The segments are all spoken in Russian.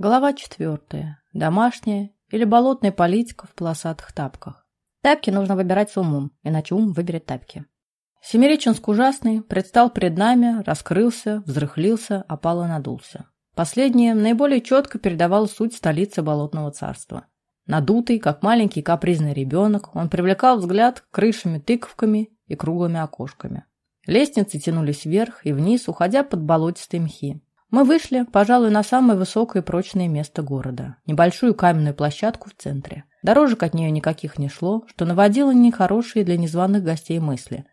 Глава четвертая. Домашняя или болотная политика в полосатых тапках. Тапки нужно выбирать с умом, иначе ум выберет тапки. Семиреченск ужасный предстал перед нами, раскрылся, взрыхлился, опало надулся. Последнее наиболее четко передавало суть столицы Болотного царства. Надутый, как маленький капризный ребенок, он привлекал взгляд крышами-тыковками и круглыми окошками. Лестницы тянулись вверх и вниз, уходя под болотистые мхи. Мы вышли, пожалуй, на самое высокое и прочное место города. Небольшую каменную площадку в центре. Дорожек от нее никаких не шло, что наводило нехорошие для незваных гостей мысли.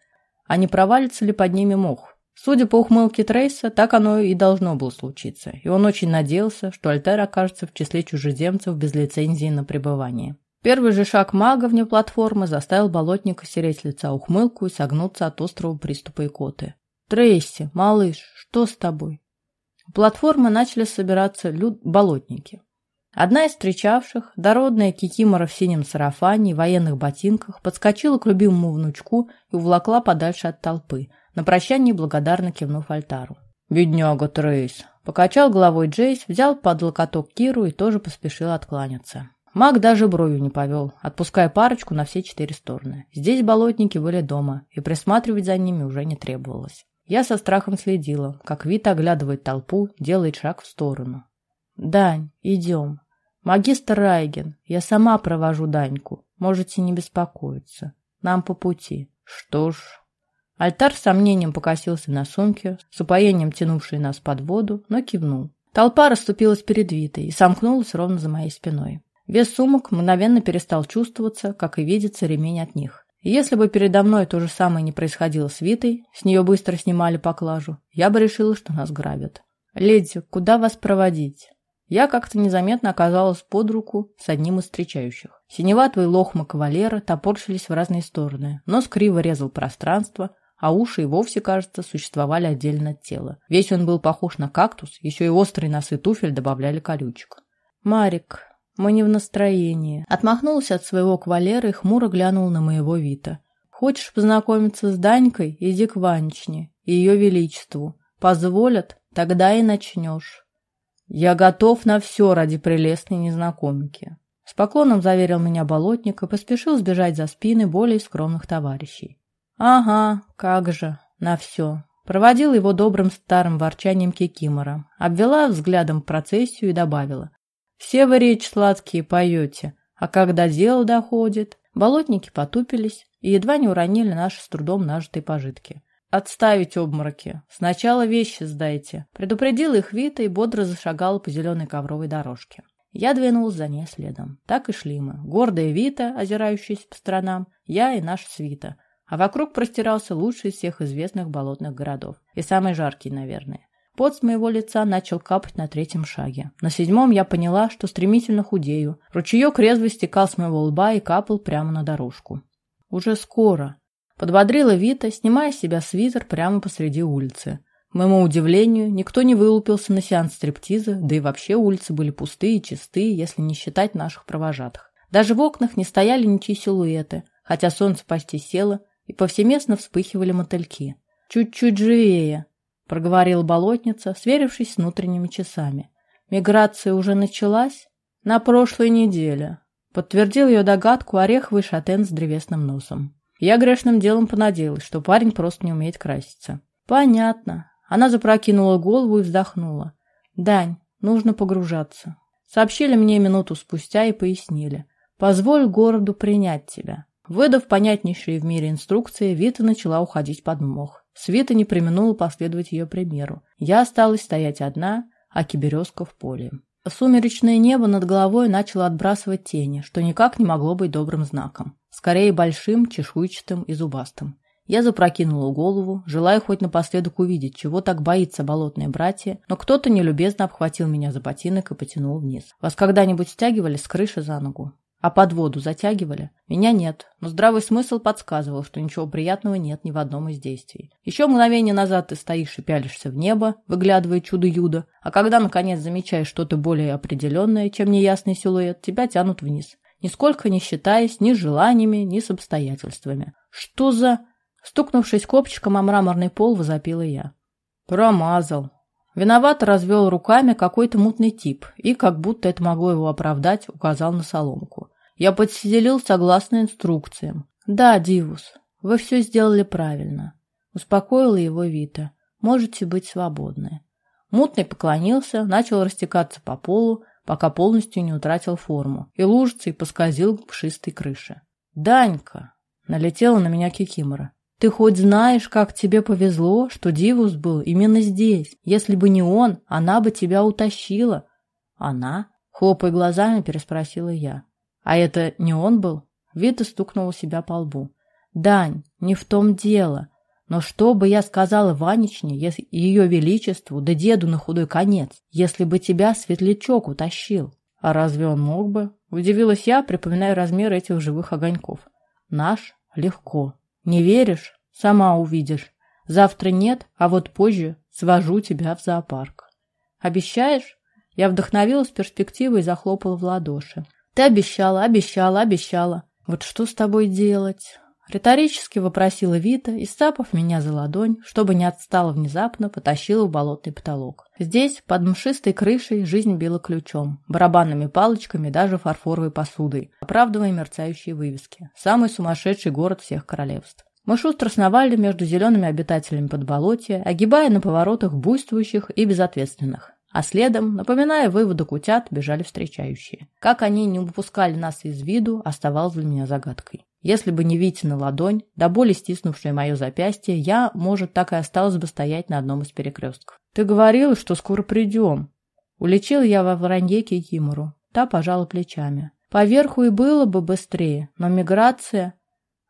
А не провалится ли под ними мох? Судя по ухмылке Трейса, так оно и должно было случиться, и он очень надеялся, что Альтер окажется в числе чужеземцев без лицензии на пребывание. Первый же шаг мага вне платформы заставил болотника сереть лица ухмылку и согнуться от острого приступа икоты. «Трейси, малыш, что с тобой?» Платформы начали собираться люд болотники. Одна из встречавших, дородная кикимора в синем сарафане и военных ботинках, подскочила к любимому внучку и увлакла подальше от толпы, на прощание благодарно кивнув альтару. «Бедняга Трейс!» Покачал головой Джейс, взял под локоток Киру и тоже поспешил откланяться. Маг даже бровью не повел, отпуская парочку на все четыре стороны. Здесь болотники были дома, и присматривать за ними уже не требовалось. Я со страхом следила, как Вита оглядывает толпу, делает шаг в сторону. «Дань, идем. Магистр Райген, я сама провожу Даньку. Можете не беспокоиться. Нам по пути». «Что ж...» Альтар с сомнением покосился на сумке, с упоением тянувшей нас под воду, но кивнул. Толпа расступилась перед Витой и сомкнулась ровно за моей спиной. Вес сумок мгновенно перестал чувствоваться, как и видится ремень от них. Если бы передо мной то же самое не происходило с Витой, с нее быстро снимали поклажу, я бы решила, что нас грабят. «Леди, куда вас проводить?» Я как-то незаметно оказалась под руку с одним из встречающих. Синеватые лохмы кавалера топорщились в разные стороны, нос криво резал пространство, а уши и вовсе, кажется, существовали отдельно от тела. Весь он был похож на кактус, еще и острые носы туфель добавляли колючек. «Марик, мы не в настроении. Отмахнулся от своего кавалера и хмуро глянул на моего Вита. Хочешь познакомиться с Данькой? Иди к Ванечне и ее величеству. Позволят? Тогда и начнешь. Я готов на все ради прелестной незнакомки. С поклоном заверил меня болотник и поспешил сбежать за спины более скромных товарищей. Ага, как же, на все. Проводил его добрым старым ворчанием Кикимора, обвела взглядом процессию и добавила. Все вы речь сладкие поете, а когда дело доходит, болотники потупились и едва не уронили наши с трудом нажитые пожитки. «Отставить обмороки. Сначала вещи сдайте», — предупредил их Вита и бодро зашагала по зеленой ковровой дорожке. Я двинулась за ней следом. Так и шли мы. Гордая Вита, озирающаяся по сторонам, я и наш Свита. А вокруг простирался лучший из всех известных болотных городов. И самый жаркий, наверное. Пот с моего лица начал капать на третьем шаге. На седьмом я поняла, что стремительно худею. Ручеек резво стекал с моего лба и капал прямо на дорожку. «Уже скоро», — подбодрила Вита, снимая с себя свитер прямо посреди улицы. К моему удивлению, никто не вылупился на сеанс стриптиза, да и вообще улицы были пустые и чистые, если не считать наших провожатых. Даже в окнах не стояли ничьи силуэты, хотя солнце почти село, и повсеместно вспыхивали мотыльки. «Чуть-чуть живее», — проговорила болотница, сверившись с внутренними часами. «Миграция уже началась?» «На прошлой неделе», — подтвердил ее догадку ореховый шатен с древесным носом. Я грешным делом понадеялась, что парень просто не умеет краситься. «Понятно». Она запрокинула голову и вздохнула. «Дань, нужно погружаться». Сообщили мне минуту спустя и пояснили. «Позволь городу принять тебя». Выдав понятнейшие в мире инструкции, Вита начала уходить под мох. Света не применула последовать ее примеру. Я осталась стоять одна, а киберезка в поле. Сумеречное небо над головой начало отбрасывать тени, что никак не могло быть добрым знаком. Скорее большим, чешуйчатым и зубастым. Я запрокинула голову, желая хоть напоследок увидеть, чего так боится болотное братья, но кто-то нелюбезно обхватил меня за ботинок и потянул вниз. Вас когда-нибудь стягивали с крыши за ногу? А под воду затягивали? Меня нет, но здравый смысл подсказывал, что ничего приятного нет ни в одном из действий. Еще мгновение назад ты стоишь и пялишься в небо, выглядывая чудо-юдо, а когда, наконец, замечаешь что-то более определенное, чем неясный силуэт, тебя тянут вниз, нисколько не считаясь ни желаниями, ни с обстоятельствами. Что за... Стукнувшись копчиком о мраморный пол, возопила я. Промазал. Виновато развел руками какой-то мутный тип и, как будто это могло его оправдать, указал на соломку. Я подселил согласно инструкциям. «Да, Дивус, вы все сделали правильно», — успокоила его Вита. «Можете быть свободны». Мутный поклонился, начал растекаться по полу, пока полностью не утратил форму, и лужицей поскользил к пшистой крыше. «Данька!» — налетела на меня Кикимора. «Ты хоть знаешь, как тебе повезло, что Дивус был именно здесь? Если бы не он, она бы тебя утащила». «Она?» — хлопая глазами, переспросила я. «А это не он был?» Вита стукнула себя по лбу. «Дань, не в том дело. Но что бы я сказала Ванечне, если ее величеству, да деду на худой конец, если бы тебя светлячок утащил? А разве он мог бы? Удивилась я, припоминая размер этих живых огоньков. Наш легко. Не веришь? Сама увидишь. Завтра нет, а вот позже свожу тебя в зоопарк. Обещаешь? Я вдохновилась перспективой и захлопала в ладоши. Ты обещала, обещала, обещала. Вот что с тобой делать? Риторически вопросила Вита и, стапав меня за ладонь, чтобы не отстала внезапно, потащила в болотный потолок. Здесь, под мшистой крышей, жизнь била ключом, барабанными палочками, даже фарфоровой посудой, оправдывая мерцающие вывески. Самый сумасшедший город всех королевств. Мы шустро сновали между зелеными обитателями подболотья, огибая на поворотах буйствующих и безответственных. А следом, напоминая выводок утят, бежали встречающие. Как они не упускали нас из виду, оставалось для меня загадкой. Если бы не Витина ладонь, до боли стиснувшая мое запястье, я, может, так и осталась бы стоять на одном из перекрестков. «Ты говорила, что скоро придем». Улечил я во вранье Кикимору. Та пожала плечами. Поверху и было бы быстрее, но миграция...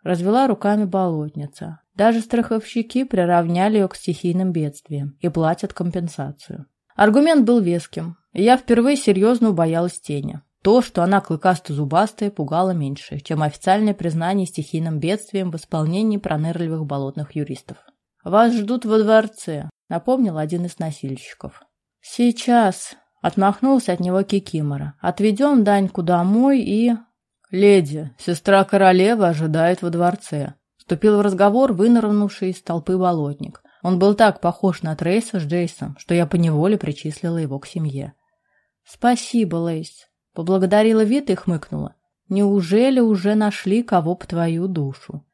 Развела руками болотница. Даже страховщики приравняли ее к стихийным бедствиям и платят компенсацию. Аргумент был веским, и я впервые серьезно убоялась тени. То, что она клыкасто-зубастая, пугало меньше, чем официальное признание стихийным бедствием в исполнении пронырливых болотных юристов. «Вас ждут во дворце», — напомнил один из носильщиков. «Сейчас», — отмахнулся от него Кикимора. «Отведем Даньку домой и...» «Леди, сестра королевы ожидает во дворце», — вступил в разговор вынырнувший из толпы болотник. Он был так похож на Трейса с Джейсом, что я поневоле причислила его к семье. «Спасибо, Лейс», Поблагодарила Вита и хмыкнула. Неужели уже нашли кого по твою душу?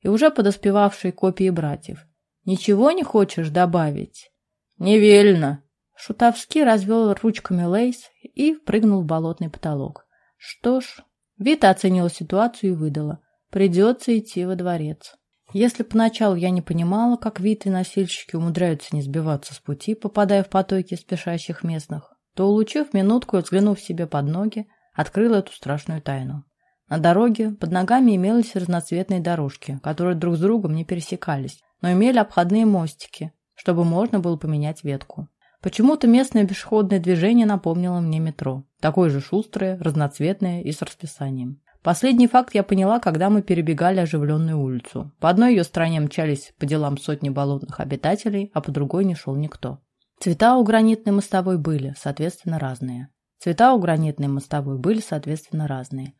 И уже подоспевавшие копии братьев. Ничего не хочешь добавить? Не велено. Шутовски развел ручками Лейс и прыгнул в болотный потолок. Что ж, Вита оценила ситуацию и выдала. Придется идти во дворец. Если поначалу я не понимала, как Вита и носильщики умудряются не сбиваться с пути, попадая в потоки спешащих местных, то, улучив минутку и взглянув себе под ноги, открыл эту страшную тайну. На дороге под ногами имелись разноцветные дорожки, которые друг с другом не пересекались, но имели обходные мостики, чтобы можно было поменять ветку. Почему-то местное пешеходное движение напомнило мне метро. Такое же шустрое, разноцветное и с расписанием. Последний факт я поняла, когда мы перебегали оживленную улицу. По одной ее стороне мчались по делам сотни болотных обитателей, а по другой не шел никто. Цвета у гранитной мостовой были, соответственно, разные. Цвета у гранитной мостовой были, соответственно, разные.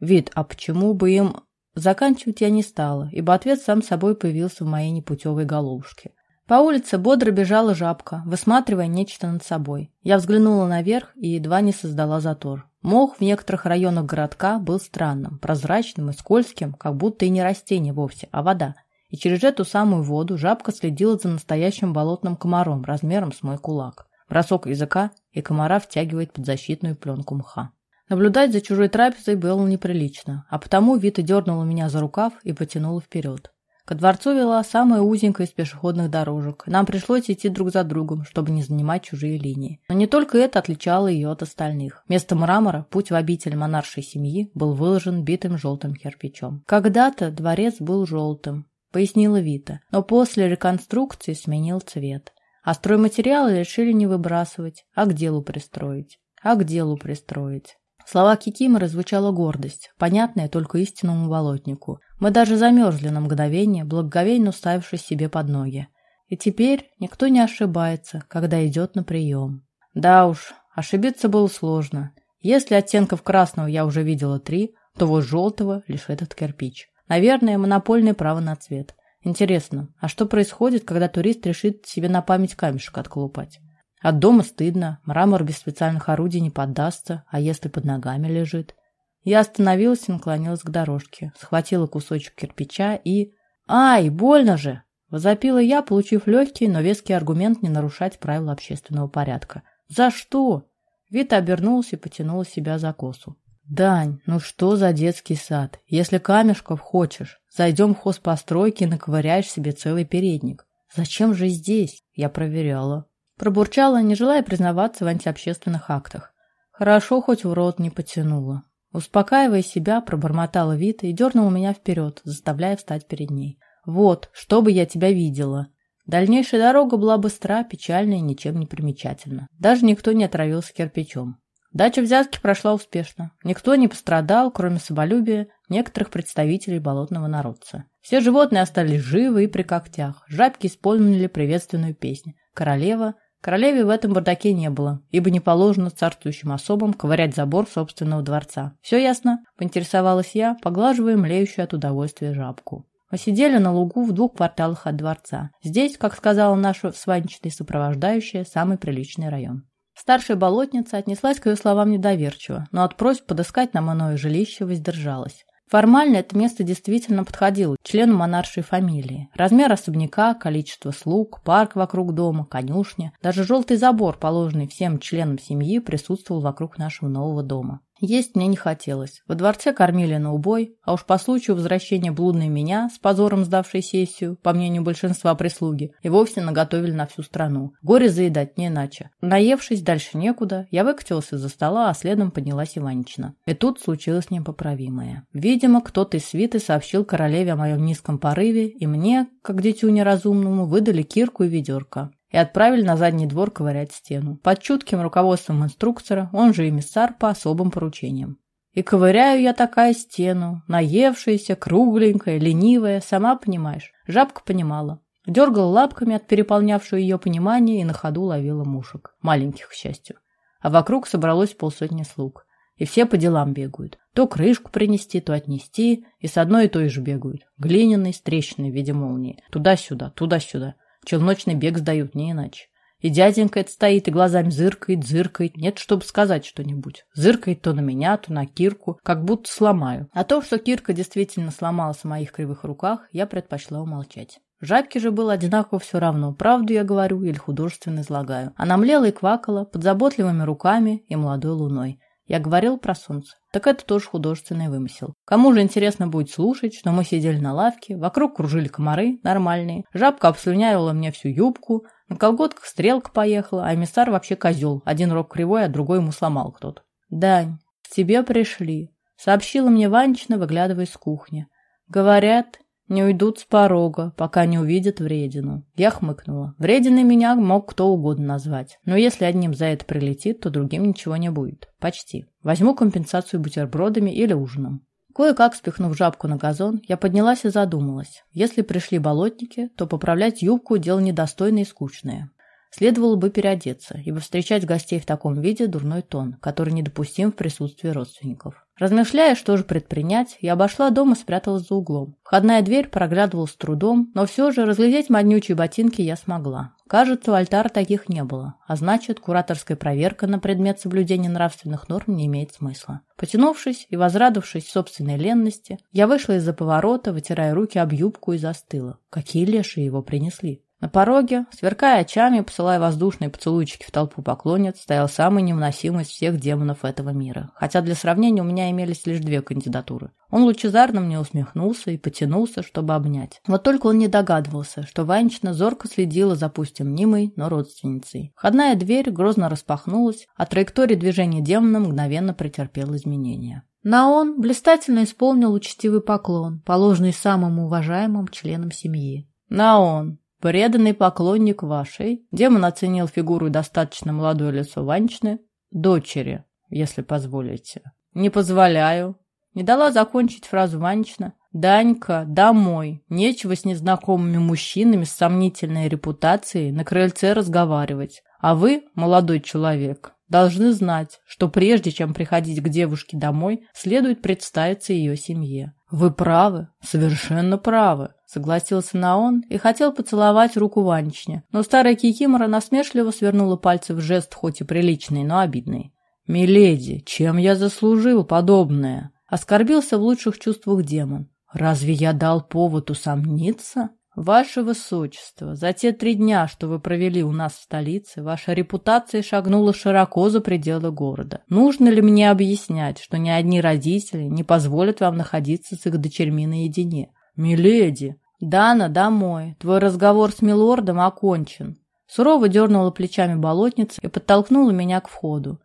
Вид, а почему бы им... Заканчивать я не стала, ибо ответ сам собой появился в моей непутевой головушке. По улице бодро бежала жабка, высматривая нечто над собой. Я взглянула наверх и едва не создала затор. Мох в некоторых районах городка был странным, прозрачным и скользким, как будто и не растение вовсе, а вода – и через эту самую воду жабка следила за настоящим болотным комаром размером с мой кулак. Бросок языка, и комара втягивает под защитную пленку мха. Наблюдать за чужой трапезой было неприлично, а потому Вита дернула меня за рукав и потянула вперед. Ко дворцу вела самая узенькая из пешеходных дорожек. Нам пришлось идти друг за другом, чтобы не занимать чужие линии. Но не только это отличало ее от остальных. Вместо мрамора путь в обитель монаршей семьи был выложен битым желтым кирпичом. Когда-то дворец был желтым, пояснила Вита, но после реконструкции сменил цвет. А стройматериалы решили не выбрасывать, а к делу пристроить. А к делу пристроить. В словах Кикиморы звучала гордость, понятная только истинному болотнику. Мы даже замерзли на мгновение, благоговейно уставившись себе под ноги. И теперь никто не ошибается, когда идет на прием. Да уж, ошибиться было сложно. Если оттенков красного я уже видела три, то вот желтого лишь этот кирпич. Наверное, монопольное право на цвет. Интересно, а что происходит, когда турист решит себе на память камешек отколупать? От дома стыдно, мрамор без специальных орудий не поддастся, а если под ногами лежит? Я остановилась и наклонилась к дорожке, схватила кусочек кирпича и... «Ай, больно же!» Возопила я, получив легкий, но веский аргумент не нарушать правила общественного порядка. «За что?» Вита обернулся и потянула себя за косу. «Дань, ну что за детский сад? Если камешков хочешь, зайдем в хозпостройки и наковыряешь себе целый передник. Зачем же здесь?» Я проверяла. Пробурчала, не желая признаваться в антиобщественных актах. Хорошо, хоть в рот не потянула. Успокаивая себя, пробормотала Вита и дернула меня вперед, заставляя встать перед ней. «Вот, чтобы я тебя видела!» Дальнейшая дорога была быстра, печальна и ничем не примечательна. Даже никто не отравился кирпичом. Дача взятки прошла успешно. Никто не пострадал, кроме соболюбия некоторых представителей болотного народца. Все животные остались живы и при когтях. Жабки исполнили приветственную песню. Королева... Королеве в этом бардаке не было, ибо не положено царствующим особам ковырять забор собственного дворца. «Все ясно?» – поинтересовалась я, поглаживая млеющую от удовольствия жабку. Мы сидели на лугу в двух кварталах от дворца. Здесь, как сказала наша свадебная сопровождающая, самый приличный район. Старшая болотница отнеслась к ее словам недоверчиво, но от просьб подыскать нам иное жилище воздержалась. Формально это место действительно подходило члену монаршей фамилии. Размер особняка, количество слуг, парк вокруг дома, конюшня, даже желтый забор, положенный всем членам семьи, присутствовал вокруг нашего нового дома. Есть мне не хотелось. Во дворце кормили на убой, а уж по случаю возвращения блудной меня, с позором сдавшей сессию, по мнению большинства прислуги, и вовсе наготовили на всю страну. Горе заедать не иначе. Наевшись, дальше некуда, я выкатилась из-за стола, а следом поднялась Иванична. И тут случилось непоправимое. Видимо, кто-то из свиты сообщил королеве о моем низком порыве, и мне, как дитю неразумному, выдали кирку и ведерко и отправили на задний двор ковырять стену. Под чутким руководством инструктора, он же эмиссар по особым поручениям. И ковыряю я такая стену, наевшаяся, кругленькая, ленивая, сама понимаешь. Жабка понимала. Дергала лапками от переполнявшего ее понимания и на ходу ловила мушек. Маленьких, к счастью. А вокруг собралось полсотни слуг. И все по делам бегают. То крышку принести, то отнести, и с одной и той же бегают. Глиняной, с трещиной в виде молнии. Туда-сюда, туда-сюда. Челночный бег сдают, не иначе. И дяденька это стоит и глазами зыркает, зыркает. Нет, чтобы сказать что-нибудь. Зыркает то на меня, то на Кирку, как будто сломаю. А то, что Кирка действительно сломалась в моих кривых руках, я предпочла умолчать. Жабке же было одинаково все равно, правду я говорю или художественно излагаю. Она млела и квакала под заботливыми руками и молодой луной. Я говорил про солнце. Так это тоже художественный вымысел. Кому же интересно будет слушать, что мы сидели на лавке, вокруг кружили комары нормальные, жабка обслюнявила мне всю юбку, на колготках стрелка поехала, а эмиссар вообще козел. Один рог кривой, а другой ему сломал кто-то. «Дань, к тебе пришли», — сообщила мне Ванечна, выглядывая из кухни. «Говорят, не уйдут с порога, пока не увидят вредину. Я хмыкнула. Врединой меня мог кто угодно назвать. Но если одним за это прилетит, то другим ничего не будет. Почти. Возьму компенсацию бутербродами или ужином. Кое-как спихнув жабку на газон, я поднялась и задумалась. Если пришли болотники, то поправлять юбку – дело недостойное и скучное. Следовало бы переодеться, ибо встречать гостей в таком виде – дурной тон, который недопустим в присутствии родственников. Размышляя, что же предпринять, я обошла дом и спряталась за углом. Входная дверь проглядывала с трудом, но все же разглядеть моднючие ботинки я смогла. Кажется, у альтара таких не было, а значит, кураторская проверка на предмет соблюдения нравственных норм не имеет смысла. Потянувшись и возрадовавшись собственной ленности, я вышла из-за поворота, вытирая руки об юбку и застыла. Какие леши его принесли? На пороге, сверкая очами, посылая воздушные поцелуйчики в толпу поклонниц, стоял самый невыносимый из всех демонов этого мира. Хотя для сравнения у меня имелись лишь две кандидатуры. Он лучезарно мне усмехнулся и потянулся, чтобы обнять. Вот только он не догадывался, что Ванечна зорко следила за пусть и мнимой, но родственницей. Входная дверь грозно распахнулась, а траектория движения демона мгновенно претерпела изменения. Наон блистательно исполнил учтивый поклон, положенный самым уважаемым членам семьи. «Наон, Преданный поклонник вашей, демон оценил фигуру и достаточно молодое лицо Ванечны, дочери, если позволите. Не позволяю. Не дала закончить фразу Ванечна. Данька, домой. Нечего с незнакомыми мужчинами с сомнительной репутацией на крыльце разговаривать. А вы, молодой человек, должны знать, что прежде чем приходить к девушке домой, следует представиться ее семье. Вы правы, совершенно правы. Согласился на он и хотел поцеловать руку Ванечне, но старая Кикимора насмешливо свернула пальцы в жест, хоть и приличный, но обидный. «Миледи, чем я заслужил подобное?» Оскорбился в лучших чувствах демон. «Разве я дал повод усомниться?» «Ваше Высочество, за те три дня, что вы провели у нас в столице, ваша репутация шагнула широко за пределы города. Нужно ли мне объяснять, что ни одни родители не позволят вам находиться с их дочерьми наедине? Миледи!» «Дана, домой. Твой разговор с милордом окончен». Сурово дернула плечами болотница и подтолкнула меня к входу.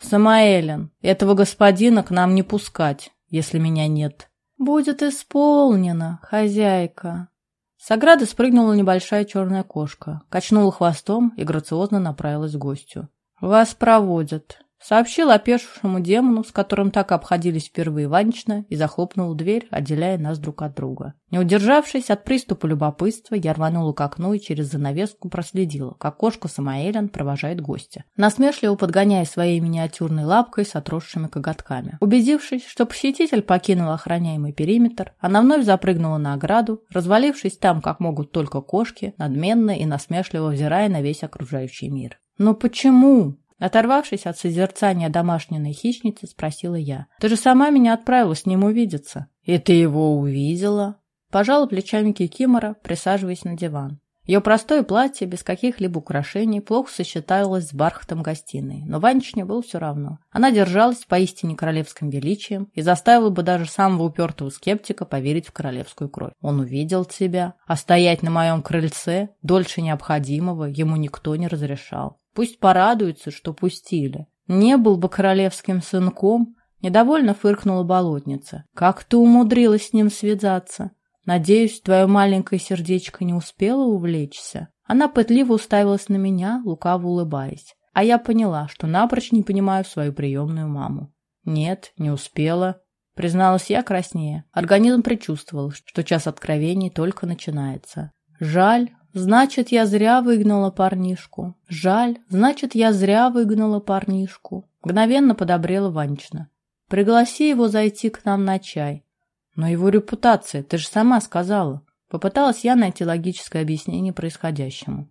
«Самаэлен, этого господина к нам не пускать, если меня нет». «Будет исполнено, хозяйка». С ограды спрыгнула небольшая черная кошка, качнула хвостом и грациозно направилась к гостю. «Вас проводят», Сообщил опешившему демону, с которым так обходились впервые Ванечна, и захлопнул дверь, отделяя нас друг от друга. Не удержавшись от приступа любопытства, я рванула к окну и через занавеску проследила, как кошка Самаэлен провожает гостя, насмешливо подгоняя своей миниатюрной лапкой с отросшими коготками. Убедившись, что посетитель покинул охраняемый периметр, она вновь запрыгнула на ограду, развалившись там, как могут только кошки, надменно и насмешливо взирая на весь окружающий мир. «Но почему?» Оторвавшись от созерцания домашней хищницы, спросила я. «Ты же сама меня отправила с ним увидеться». «И ты его увидела?» Пожала плечами Кикимора, присаживаясь на диван. Ее простое платье, без каких-либо украшений, плохо сочеталось с бархатом гостиной, но Ванечне было все равно. Она держалась поистине королевским величием и заставила бы даже самого упертого скептика поверить в королевскую кровь. Он увидел тебя, а стоять на моем крыльце дольше необходимого ему никто не разрешал. Пусть порадуется, что пустили. Не был бы королевским сынком, недовольно фыркнула болотница. Как ты умудрилась с ним связаться? Надеюсь, твое маленькое сердечко не успело увлечься? Она пытливо уставилась на меня, лукаво улыбаясь. А я поняла, что напрочь не понимаю свою приемную маму. Нет, не успела, призналась я краснее. Организм предчувствовал, что час откровений только начинается. Жаль, Значит, я зря выгнала парнишку. Жаль, значит, я зря выгнала парнишку. Мгновенно подобрела Ванечна. Пригласи его зайти к нам на чай. Но его репутация, ты же сама сказала. Попыталась я найти логическое объяснение происходящему.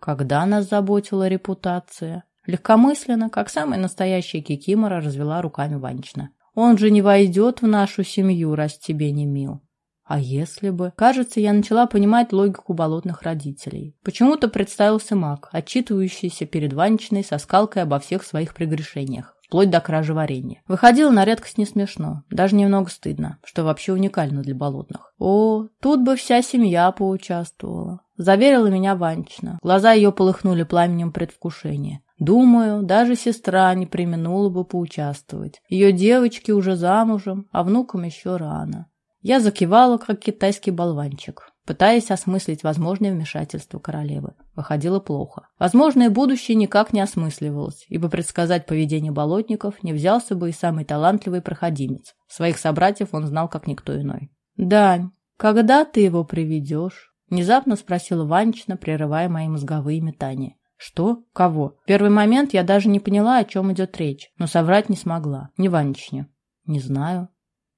Когда нас заботила репутация? Легкомысленно, как самая настоящая кикимора, развела руками Ванечна. Он же не войдет в нашу семью, раз тебе не мил. А если бы? Кажется, я начала понимать логику болотных родителей. Почему-то представился маг, отчитывающийся перед Ванечной со скалкой обо всех своих прегрешениях, вплоть до кражи варенья. Выходило на редкость не смешно, даже немного стыдно, что вообще уникально для болотных. О, тут бы вся семья поучаствовала. Заверила меня Ванечна. Глаза ее полыхнули пламенем предвкушения. Думаю, даже сестра не применула бы поучаствовать. Ее девочки уже замужем, а внукам еще рано. Я закивала, как китайский болванчик, пытаясь осмыслить возможное вмешательство королевы. Выходило плохо. Возможное будущее никак не осмысливалось, ибо предсказать поведение болотников не взялся бы и самый талантливый проходимец. Своих собратьев он знал, как никто иной. «Дань, когда ты его приведешь?» Внезапно спросила Ванечна, прерывая мои мозговые метания. «Что? Кого?» В первый момент я даже не поняла, о чем идет речь, но соврать не смогла. Не Ванечне. «Не знаю»,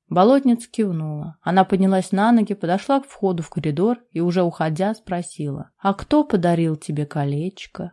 Болотница кивнула. Она поднялась на ноги, подошла к входу в коридор и, уже уходя, спросила. «А кто подарил тебе колечко?»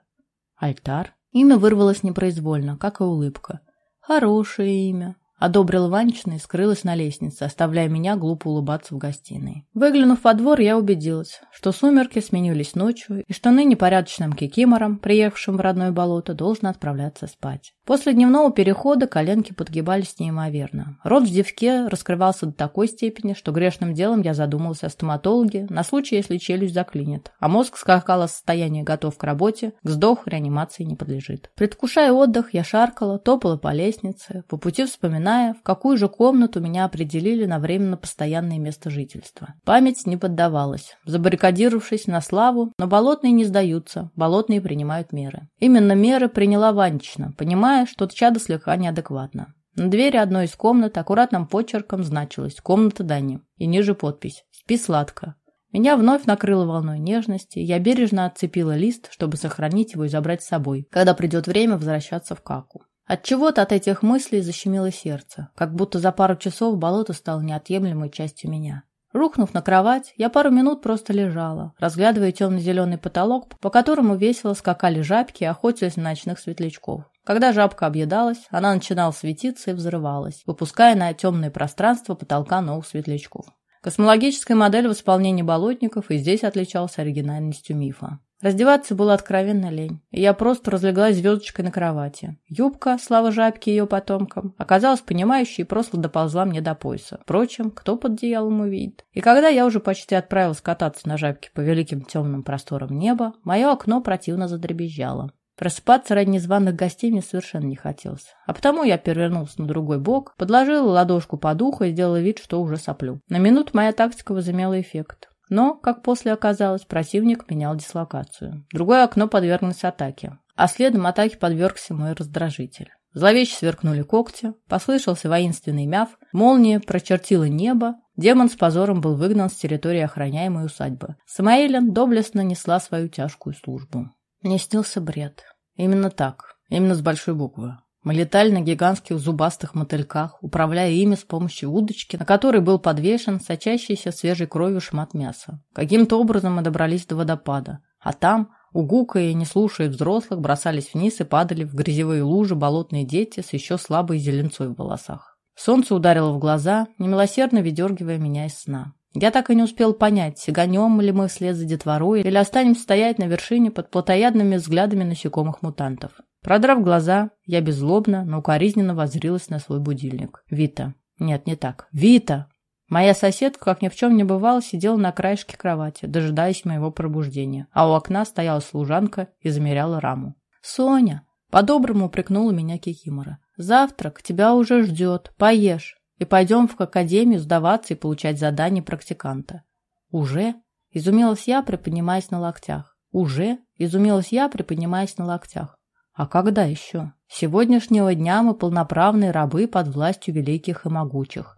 «Альтар». Имя вырвалось непроизвольно, как и улыбка. «Хорошее имя одобрил Ванечна и скрылась на лестнице, оставляя меня глупо улыбаться в гостиной. Выглянув во двор, я убедилась, что сумерки сменились ночью и что ныне порядочным кикимором, приехавшим в родное болото, должен отправляться спать. После дневного перехода коленки подгибались неимоверно. Рот в девке раскрывался до такой степени, что грешным делом я задумался о стоматологе на случай, если челюсть заклинит, а мозг скакал о состоянии готов к работе, к сдоху реанимации не подлежит. Предвкушая отдых, я шаркала, топала по лестнице, по пути вспоминая, в какую же комнату меня определили на временно постоянное место жительства. Память не поддавалась. Забаррикадировавшись на славу, но болотные не сдаются, болотные принимают меры. Именно меры приняла Ванечна, понимая, что чадо слегка неадекватно. На двери одной из комнат аккуратным почерком значилось «Комната Дани» и ниже подпись «Спи сладко». Меня вновь накрыло волной нежности, я бережно отцепила лист, чтобы сохранить его и забрать с собой, когда придет время возвращаться в Каку. От чего-то от этих мыслей защемило сердце, как будто за пару часов болото стало неотъемлемой частью меня. Рухнув на кровать, я пару минут просто лежала, разглядывая темно-зеленый потолок, по которому весело скакали жабки, охотясь на ночных светлячков. Когда жабка объедалась, она начинала светиться и взрывалась, выпуская на темное пространство потолка новых светлячков. Космологическая модель в исполнении болотников и здесь отличалась оригинальностью мифа. Раздеваться было откровенно лень, и я просто разлеглась звездочкой на кровати. Юбка, слава жабке и ее потомкам, оказалась понимающей и просто доползла мне до пояса. Впрочем, кто под одеялом увидит? И когда я уже почти отправилась кататься на жабке по великим темным просторам неба, мое окно противно задребезжало. Просыпаться ради незваных гостей мне совершенно не хотелось. А потому я перевернулся на другой бок, подложила ладошку под ухо и сделала вид, что уже соплю. На минуту моя тактика возымела эффект. Но, как после оказалось, противник менял дислокацию. Другое окно подверглось атаке, а следом атаке подвергся мой раздражитель. Зловеще сверкнули когти, послышался воинственный мяв, молния прочертила небо, демон с позором был выгнан с территории охраняемой усадьбы. Самаэлен доблестно несла свою тяжкую службу. Мне снился бред. Именно так, именно с большой буквы. Мы летали на гигантских зубастых мотыльках, управляя ими с помощью удочки, на которой был подвешен сочащийся свежей кровью шмат мяса. Каким-то образом мы добрались до водопада, а там, угукая и не слушая взрослых, бросались вниз и падали в грязевые лужи болотные дети с еще слабой зеленцой в волосах. Солнце ударило в глаза, немилосердно выдергивая меня из сна. Я так и не успел понять, сиганем ли мы вслед за детворой или останемся стоять на вершине под плотоядными взглядами насекомых-мутантов. Продрав глаза, я беззлобно, но укоризненно воззрилась на свой будильник. Вита. Нет, не так. Вита! Моя соседка, как ни в чем не бывало, сидела на краешке кровати, дожидаясь моего пробуждения, а у окна стояла служанка и замеряла раму. «Соня!» — по-доброму упрекнула меня Кикимора. «Завтрак тебя уже ждет. Поешь. И пойдем в академию сдаваться и получать задание практиканта». «Уже?» — изумилась я, приподнимаясь на локтях. «Уже?» — изумилась я, приподнимаясь на локтях. А когда еще? С сегодняшнего дня мы полноправные рабы под властью великих и могучих.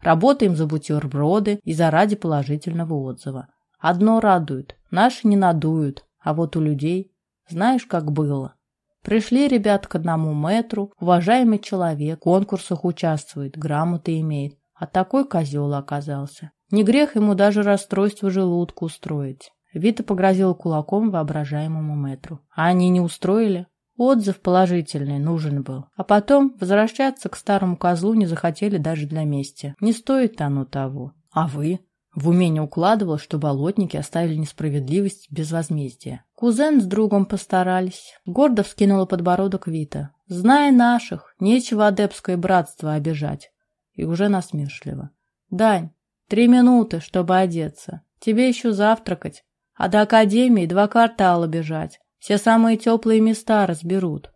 Работаем за бутерброды и за ради положительного отзыва. Одно радует, наши не надуют, а вот у людей, знаешь, как было. Пришли ребят к одному метру, уважаемый человек, в конкурсах участвует, грамоты имеет, а такой козел оказался. Не грех ему даже расстройство желудка устроить. Вита погрозила кулаком воображаемому метру. А они не устроили? Отзыв положительный нужен был. А потом возвращаться к старому козлу не захотели даже для мести. Не стоит оно того. А вы? В уме не укладывал, что болотники оставили несправедливость без возмездия. Кузен с другом постарались. Гордо вскинула подбородок Вита. Зная наших, нечего адепское братство обижать. И уже насмешливо. Дань, три минуты, чтобы одеться. Тебе еще завтракать. А до академии два квартала бежать. Все самые теплые места разберут.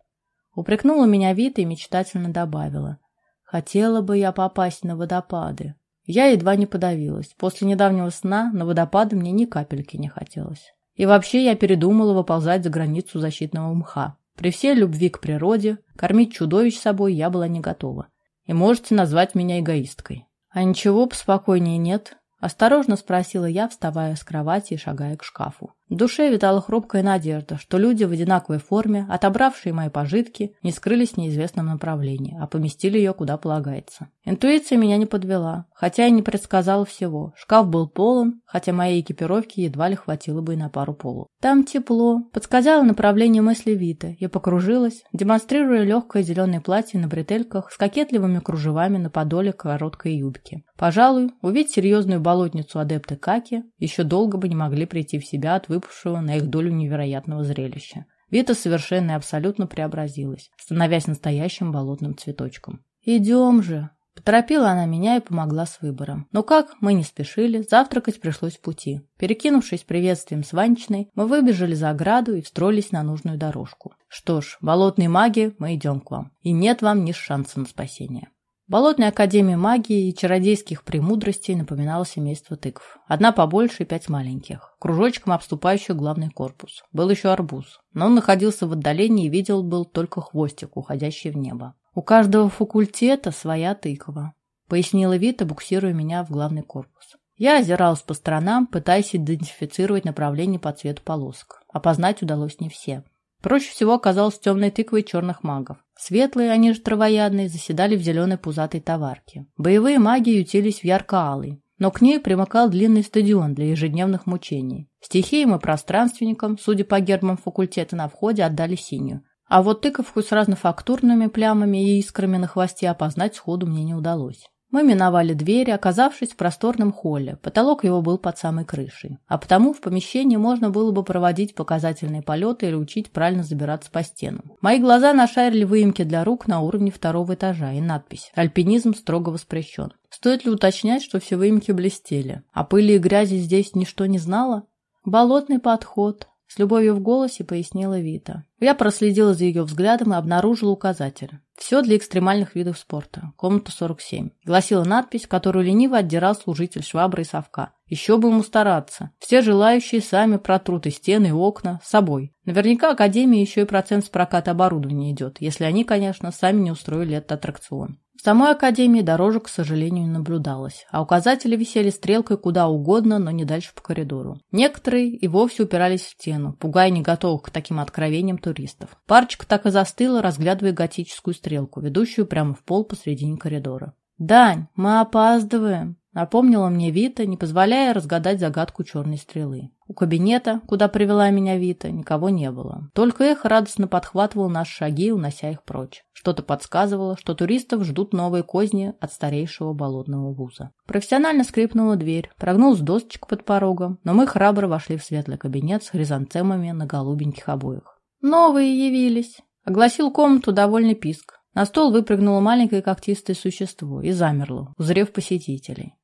Упрекнула меня Вита и мечтательно добавила. Хотела бы я попасть на водопады. Я едва не подавилась. После недавнего сна на водопады мне ни капельки не хотелось. И вообще я передумала выползать за границу защитного мха. При всей любви к природе, кормить чудовищ собой я была не готова. И можете назвать меня эгоисткой. А ничего поспокойнее нет, Осторожно спросила я, вставая с кровати и шагая к шкафу. В душе витала хрупкая надежда, что люди в одинаковой форме, отобравшие мои пожитки, не скрылись в неизвестном направлении, а поместили ее куда полагается. Интуиция меня не подвела, хотя и не предсказала всего. Шкаф был полон, хотя моей экипировки едва ли хватило бы и на пару полу. Там тепло, подсказала направление мысли Вита. Я покружилась, демонстрируя легкое зеленое платье на бретельках с кокетливыми кружевами на подоле короткой юбки. Пожалуй, увидеть серьезную болотницу адепты Каки еще долго бы не могли прийти в себя от выпавшего на их долю невероятного зрелища. Вита совершенно и абсолютно преобразилась, становясь настоящим болотным цветочком. «Идем же!» Поторопила она меня и помогла с выбором. Но как, мы не спешили, завтракать пришлось в пути. Перекинувшись приветствием с Ванечной, мы выбежали за ограду и встроились на нужную дорожку. Что ж, болотные маги, мы идем к вам. И нет вам ни шанса на спасение. Болотная академия магии и чародейских премудростей напоминала семейство тыкв. Одна побольше и пять маленьких, кружочком обступающих главный корпус. Был еще арбуз, но он находился в отдалении и видел был только хвостик, уходящий в небо. У каждого факультета своя тыква, пояснила Вита, буксируя меня в главный корпус. Я озиралась по сторонам, пытаясь идентифицировать направление по цвету полосок. Опознать удалось не все. Проще всего оказалось темной тыквой черных магов. Светлые, они же травоядные, заседали в зеленой пузатой товарке. Боевые маги ютились в ярко-алой. но к ней примыкал длинный стадион для ежедневных мучений. Стихиям и пространственникам, судя по гербам факультета на входе, отдали синюю. А вот тыковку с разнофактурными плямами и искрами на хвосте опознать сходу мне не удалось. Мы миновали двери, оказавшись в просторном холле. Потолок его был под самой крышей. А потому в помещении можно было бы проводить показательные полеты или учить правильно забираться по стенам. Мои глаза нашарили выемки для рук на уровне второго этажа и надпись «Альпинизм строго воспрещен». Стоит ли уточнять, что все выемки блестели? А пыли и грязи здесь ничто не знало? Болотный подход, с любовью в голосе пояснила Вита. Я проследила за ее взглядом и обнаружила указатель. Все для экстремальных видов спорта. Комната 47. Гласила надпись, которую лениво отдирал служитель швабры и совка. Еще бы ему стараться. Все желающие сами протрут и стены, и окна с собой. Наверняка Академии еще и процент с проката оборудования идет, если они, конечно, сами не устроили этот аттракцион. В самой академии дорожек, к сожалению, не наблюдалось, а указатели висели стрелкой куда угодно, но не дальше по коридору. Некоторые и вовсе упирались в стену, пугая не готовых к таким откровениям туристов. Парочка так и застыла, разглядывая готическую стрелку, ведущую прямо в пол посредине коридора. «Дань, мы опаздываем!» Напомнила мне Вита, не позволяя разгадать загадку черной стрелы. У кабинета, куда привела меня Вита, никого не было. Только эхо радостно подхватывал наши шаги, унося их прочь. Что-то подсказывало, что туристов ждут новые козни от старейшего болотного вуза. Профессионально скрипнула дверь, прогнулась досочка под порогом, но мы храбро вошли в светлый кабинет с хризантемами на голубеньких обоях. «Новые явились!» — огласил комнату довольный писк. На стол выпрыгнуло маленькое когтистое существо и замерло, узрев посетителей.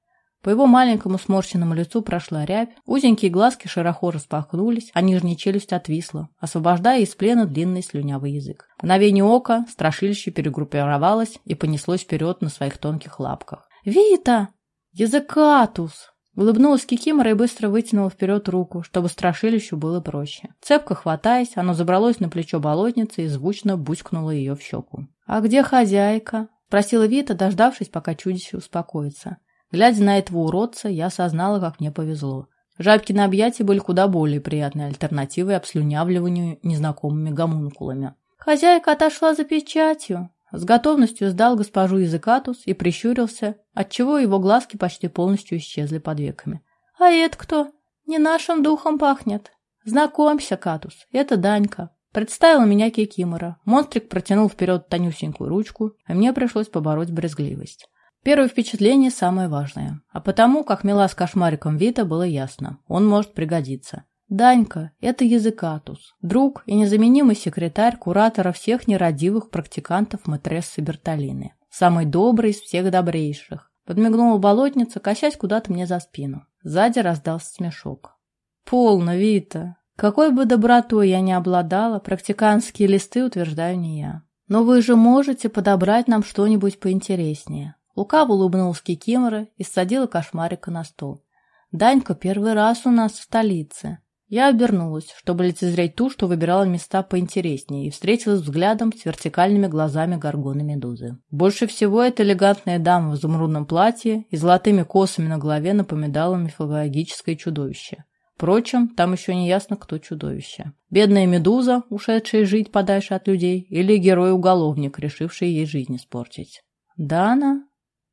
По его маленькому сморщенному лицу прошла рябь, узенькие глазки широко распахнулись, а нижняя челюсть отвисла, освобождая из плена длинный слюнявый язык. В мгновение ока страшилище перегруппировалось и понеслось вперед на своих тонких лапках. «Вита! Языкатус!» Улыбнулась Кикимора и быстро вытянула вперед руку, чтобы страшилищу было проще. Цепко хватаясь, оно забралось на плечо болотницы и звучно буськнуло ее в щеку. «А где хозяйка?» – спросила Вита, дождавшись, пока чудище успокоится. Глядя на этого уродца, я осознала, как мне повезло. Жабки на объятия были куда более приятной альтернативой обслюнявливанию незнакомыми гомункулами. Хозяйка отошла за печатью. С готовностью сдал госпожу Языкатус и прищурился, отчего его глазки почти полностью исчезли под веками. «А это кто? Не нашим духом пахнет. Знакомься, Катус, это Данька». Представила меня Кикимора. Монстрик протянул вперед тонюсенькую ручку, и мне пришлось побороть брезгливость. Первое впечатление самое важное. А потому, как мила с кошмариком Вита, было ясно. Он может пригодиться. Данька – это языкатус, друг и незаменимый секретарь куратора всех нерадивых практикантов матрессы Бертолины. Самый добрый из всех добрейших. Подмигнула болотница, косясь куда-то мне за спину. Сзади раздался смешок. «Полно, Вита! Какой бы добротой я ни обладала, практиканские листы утверждаю не я. Но вы же можете подобрать нам что-нибудь поинтереснее. Лукаво улыбнулась Кикимора и ссадила кошмарика на стол. «Данька первый раз у нас в столице». Я обернулась, чтобы лицезреть ту, что выбирала места поинтереснее, и встретилась взглядом с вертикальными глазами горгоны Медузы. Больше всего эта элегантная дама в изумрудном платье и золотыми косами на голове напоминала мифологическое чудовище. Впрочем, там еще не ясно, кто чудовище. Бедная Медуза, ушедшая жить подальше от людей, или герой-уголовник, решивший ей жизнь испортить. «Дана?»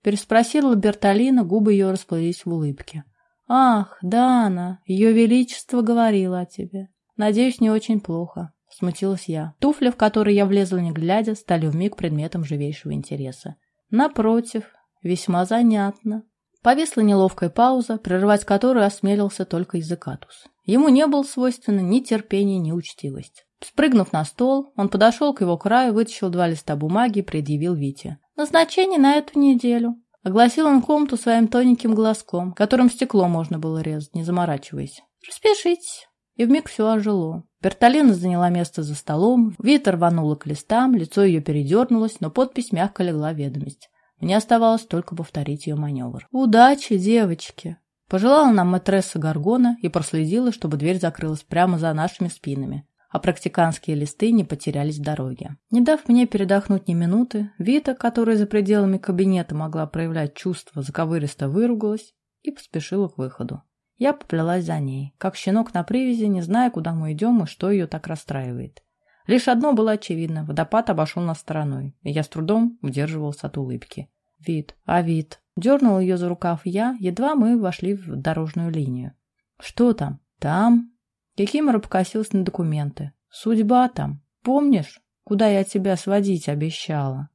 Переспросила Бертолина, губы ее расплылись в улыбке. «Ах, да она, ее величество говорила о тебе. Надеюсь, не очень плохо», — смутилась я. Туфли, в которые я влезла не глядя, стали вмиг предметом живейшего интереса. Напротив, весьма занятно. Повисла неловкая пауза, прерывать которую осмелился только языкатус. Ему не был свойственно ни терпение, ни учтивость. Спрыгнув на стол, он подошел к его краю, вытащил два листа бумаги и предъявил Вите. Назначение на эту неделю. Огласил он комнату своим тоненьким глазком, которым стекло можно было резать, не заморачиваясь. Распишитесь. И вмиг все ожило. Бертолина заняла место за столом, Вита рванула к листам, лицо ее передернулось, но подпись мягко легла ведомость. Мне оставалось только повторить ее маневр. «Удачи, девочки!» Пожелала нам матресса Гаргона и проследила, чтобы дверь закрылась прямо за нашими спинами а практиканские листы не потерялись в дороге. Не дав мне передохнуть ни минуты, Вита, которая за пределами кабинета могла проявлять чувства, заковыристо выругалась и поспешила к выходу. Я поплелась за ней, как щенок на привязи, не зная, куда мы идем и что ее так расстраивает. Лишь одно было очевидно – водопад обошел нас стороной, и я с трудом удерживался от улыбки. «Вид, а вид!» Дернул ее за рукав я, едва мы вошли в дорожную линию. Что там? Там? Кикимора покосился на документы. Судьба там. Помнишь, куда я тебя сводить обещала?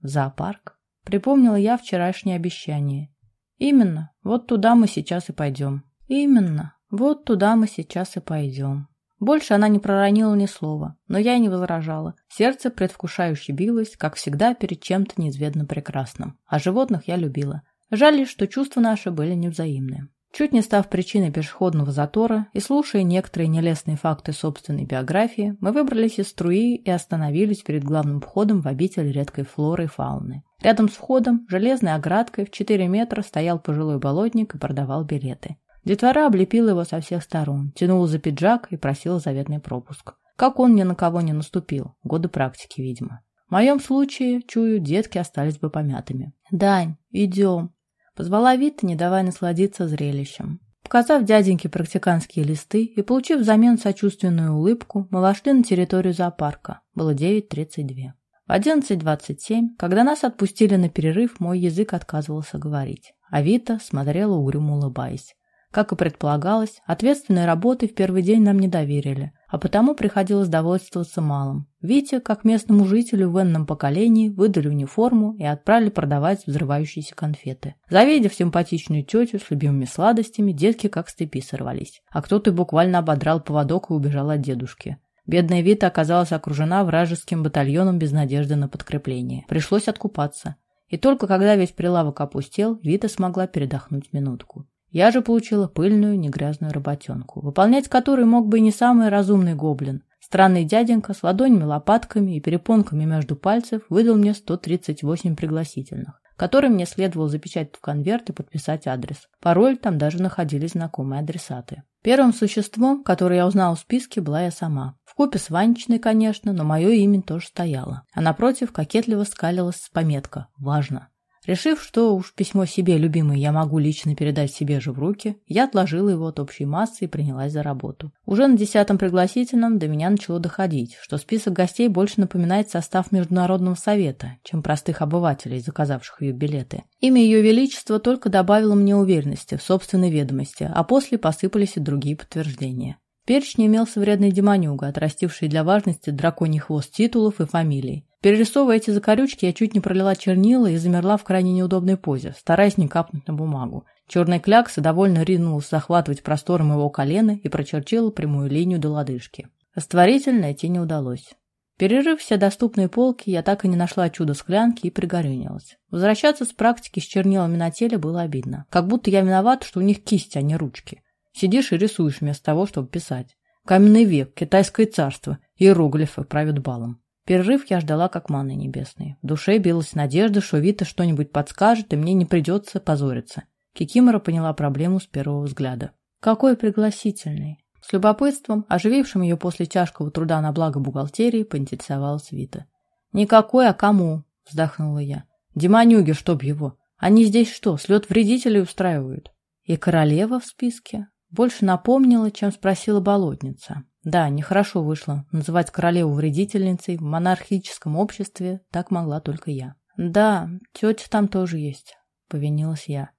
В зоопарк. Припомнила я вчерашнее обещание. Именно. Вот туда мы сейчас и пойдем. Именно. Вот туда мы сейчас и пойдем. Больше она не проронила ни слова, но я и не возражала. Сердце предвкушающе билось, как всегда, перед чем-то неизведно прекрасным. А животных я любила. Жаль лишь, что чувства наши были невзаимные. Чуть не став причиной пешеходного затора и слушая некоторые нелестные факты собственной биографии, мы выбрались из струи и остановились перед главным входом в обитель редкой флоры и фауны. Рядом с входом, железной оградкой, в 4 метра стоял пожилой болотник и продавал билеты. Детвора облепила его со всех сторон, тянула за пиджак и просила заветный пропуск. Как он ни на кого не наступил, годы практики, видимо. В моем случае, чую, детки остались бы помятыми. «Дань, идем!» Позвала Вита, не давая насладиться зрелищем. Показав дяденьке практиканские листы и получив взамен сочувственную улыбку, мы вошли на территорию зоопарка. Было 9.32. В 11.27, когда нас отпустили на перерыв, мой язык отказывался говорить. А Вита смотрела угрюмо улыбаясь. Как и предполагалось, ответственной работы в первый день нам не доверили, а потому приходилось довольствоваться малым. Вите, как местному жителю в энном поколении, выдали униформу и отправили продавать взрывающиеся конфеты. Завидев симпатичную тетю с любимыми сладостями, детки как с цепи сорвались. А кто-то буквально ободрал поводок и убежал от дедушки. Бедная Вита оказалась окружена вражеским батальоном без надежды на подкрепление. Пришлось откупаться. И только когда весь прилавок опустел, Вита смогла передохнуть минутку. Я же получила пыльную, негрязную работенку, выполнять которую мог бы и не самый разумный гоблин. Странный дяденька с ладонями, лопатками и перепонками между пальцев выдал мне 138 пригласительных, которые мне следовало запечатать в конверт и подписать адрес. Пароль там даже находились знакомые адресаты. Первым существом, которое я узнала в списке, была я сама. В купе с Ванечной, конечно, но мое имя тоже стояло. А напротив кокетливо скалилась пометка «Важно». Решив, что уж письмо себе, любимое, я могу лично передать себе же в руки, я отложила его от общей массы и принялась за работу. Уже на десятом пригласительном до меня начало доходить, что список гостей больше напоминает состав Международного совета, чем простых обывателей, заказавших ее билеты. Имя Ее Величества только добавило мне уверенности в собственной ведомости, а после посыпались и другие подтверждения. Перечне имелся вредный демонюга, отрастивший для важности драконий хвост титулов и фамилий. Перерисовывая эти закорючки, я чуть не пролила чернила и замерла в крайне неудобной позе, стараясь не капнуть на бумагу. Черная клякса довольно ринулась захватывать простор моего колена и прочертила прямую линию до лодыжки. Растворитель найти не удалось. Перерыв все доступные полки, я так и не нашла чудо склянки и пригорюнилась. Возвращаться с практики с чернилами на теле было обидно. Как будто я виноват, что у них кисти, а не ручки. Сидишь и рисуешь вместо того, чтобы писать. Каменный век, китайское царство, иероглифы правят балом. Перерыв я ждала как маны небесной. В душе билась надежда, что Вита что-нибудь подскажет, и мне не придется позориться. Кикимора поняла проблему с первого взгляда. «Какой пригласительный!» С любопытством, оживившим ее после тяжкого труда на благо бухгалтерии, поинтересовалась Вита. «Никакой, а кому?» – вздохнула я. «Демонюги, чтоб его! Они здесь что, слет вредителей устраивают?» «И королева в списке?» Больше напомнила, чем спросила болотница. Да, нехорошо вышло. Называть королеву вредительницей в монархическом обществе так могла только я. Да, тетя там тоже есть, повинилась я.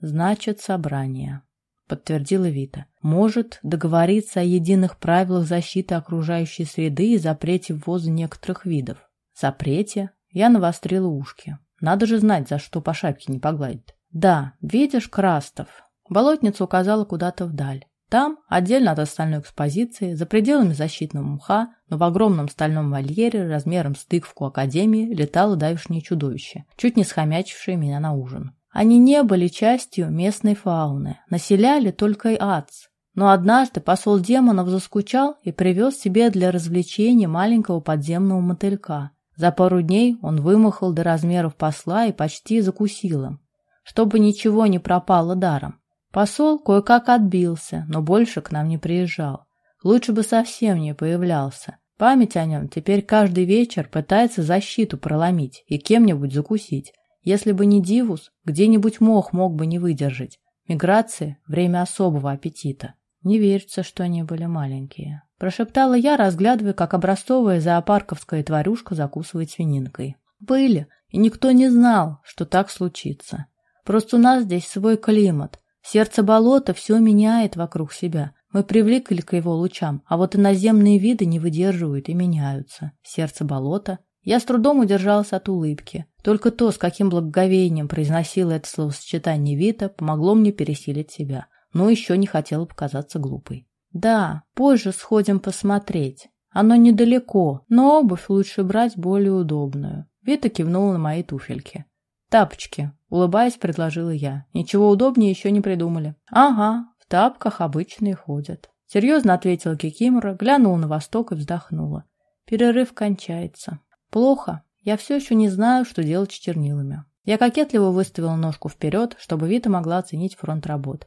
Значит, собрание, подтвердила Вита. Может договориться о единых правилах защиты окружающей среды и запрете ввоза некоторых видов. Запрете? Я навострила ушки. Надо же знать, за что по шапке не погладит. Да, видишь, Крастов. Болотница указала куда-то вдаль. Там, отдельно от остальной экспозиции, за пределами защитного мха, но в огромном стальном вольере размером с тыквку Академии летало давешнее чудовище, чуть не схомячившее меня на ужин. Они не были частью местной фауны, населяли только Ац. Но однажды посол демонов заскучал и привез себе для развлечения маленького подземного мотылька. За пару дней он вымахал до размеров посла и почти закусил им, чтобы ничего не пропало даром. Посол кое-как отбился, но больше к нам не приезжал. Лучше бы совсем не появлялся. Память о нем теперь каждый вечер пытается защиту проломить и кем-нибудь закусить. Если бы не Дивус, где-нибудь мох мог бы не выдержать. Миграция – время особого аппетита. Не верится, что они были маленькие. Прошептала я, разглядывая, как образцовая зоопарковская тварюшка закусывает свининкой. Были, и никто не знал, что так случится. Просто у нас здесь свой климат. Сердце болота все меняет вокруг себя. Мы привыкли к его лучам, а вот иноземные виды не выдерживают и меняются. Сердце болота. Я с трудом удержался от улыбки. Только то, с каким благоговением произносила это словосочетание Вита, помогло мне пересилить себя. Но еще не хотела показаться глупой. Да, позже сходим посмотреть. Оно недалеко, но обувь лучше брать более удобную. Вита кивнула на мои туфельки. Тапочки, улыбаясь, предложила я. Ничего удобнее еще не придумали. Ага, в тапках обычные ходят. Серьезно ответила Кикимора, глянула на восток и вздохнула. Перерыв кончается. Плохо. Я все еще не знаю, что делать с чернилами. Я кокетливо выставила ножку вперед, чтобы Вита могла оценить фронт работ.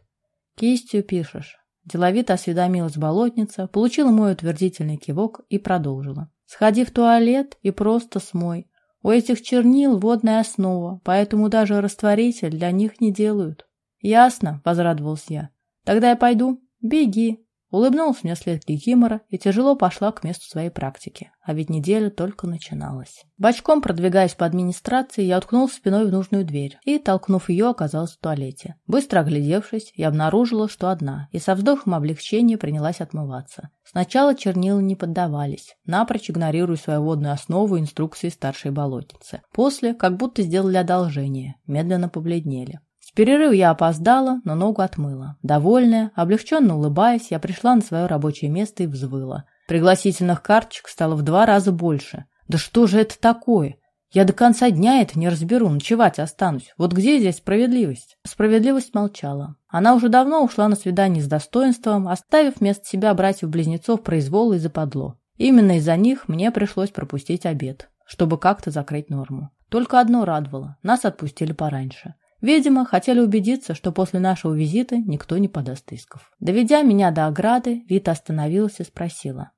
Кистью пишешь. Деловито осведомилась болотница, получила мой утвердительный кивок и продолжила. Сходи в туалет и просто смой. У этих чернил водная основа, поэтому даже растворитель для них не делают. Ясно, возрадовался я. Тогда я пойду. Беги. Улыбнулся мне вслед Кикимора и тяжело пошла к месту своей практики. А ведь неделя только начиналась. Бочком продвигаясь по администрации, я уткнулся спиной в нужную дверь и, толкнув ее, оказался в туалете. Быстро оглядевшись, я обнаружила, что одна, и со вздохом облегчения принялась отмываться. Сначала чернила не поддавались, напрочь игнорируя свою водную основу инструкции старшей болотницы. После, как будто сделали одолжение, медленно побледнели. С перерыва я опоздала, но ногу отмыла. Довольная, облегченно улыбаясь, я пришла на свое рабочее место и взвыла. Пригласительных карточек стало в два раза больше. Да что же это такое? Я до конца дня это не разберу, ночевать останусь. Вот где здесь справедливость? Справедливость молчала. Она уже давно ушла на свидание с достоинством, оставив вместо себя братьев-близнецов произвол и западло. Именно из-за них мне пришлось пропустить обед, чтобы как-то закрыть норму. Только одно радовало – нас отпустили пораньше. Видимо, хотели убедиться, что после нашего визита никто не подаст исков. Доведя меня до ограды, Вита остановилась и спросила.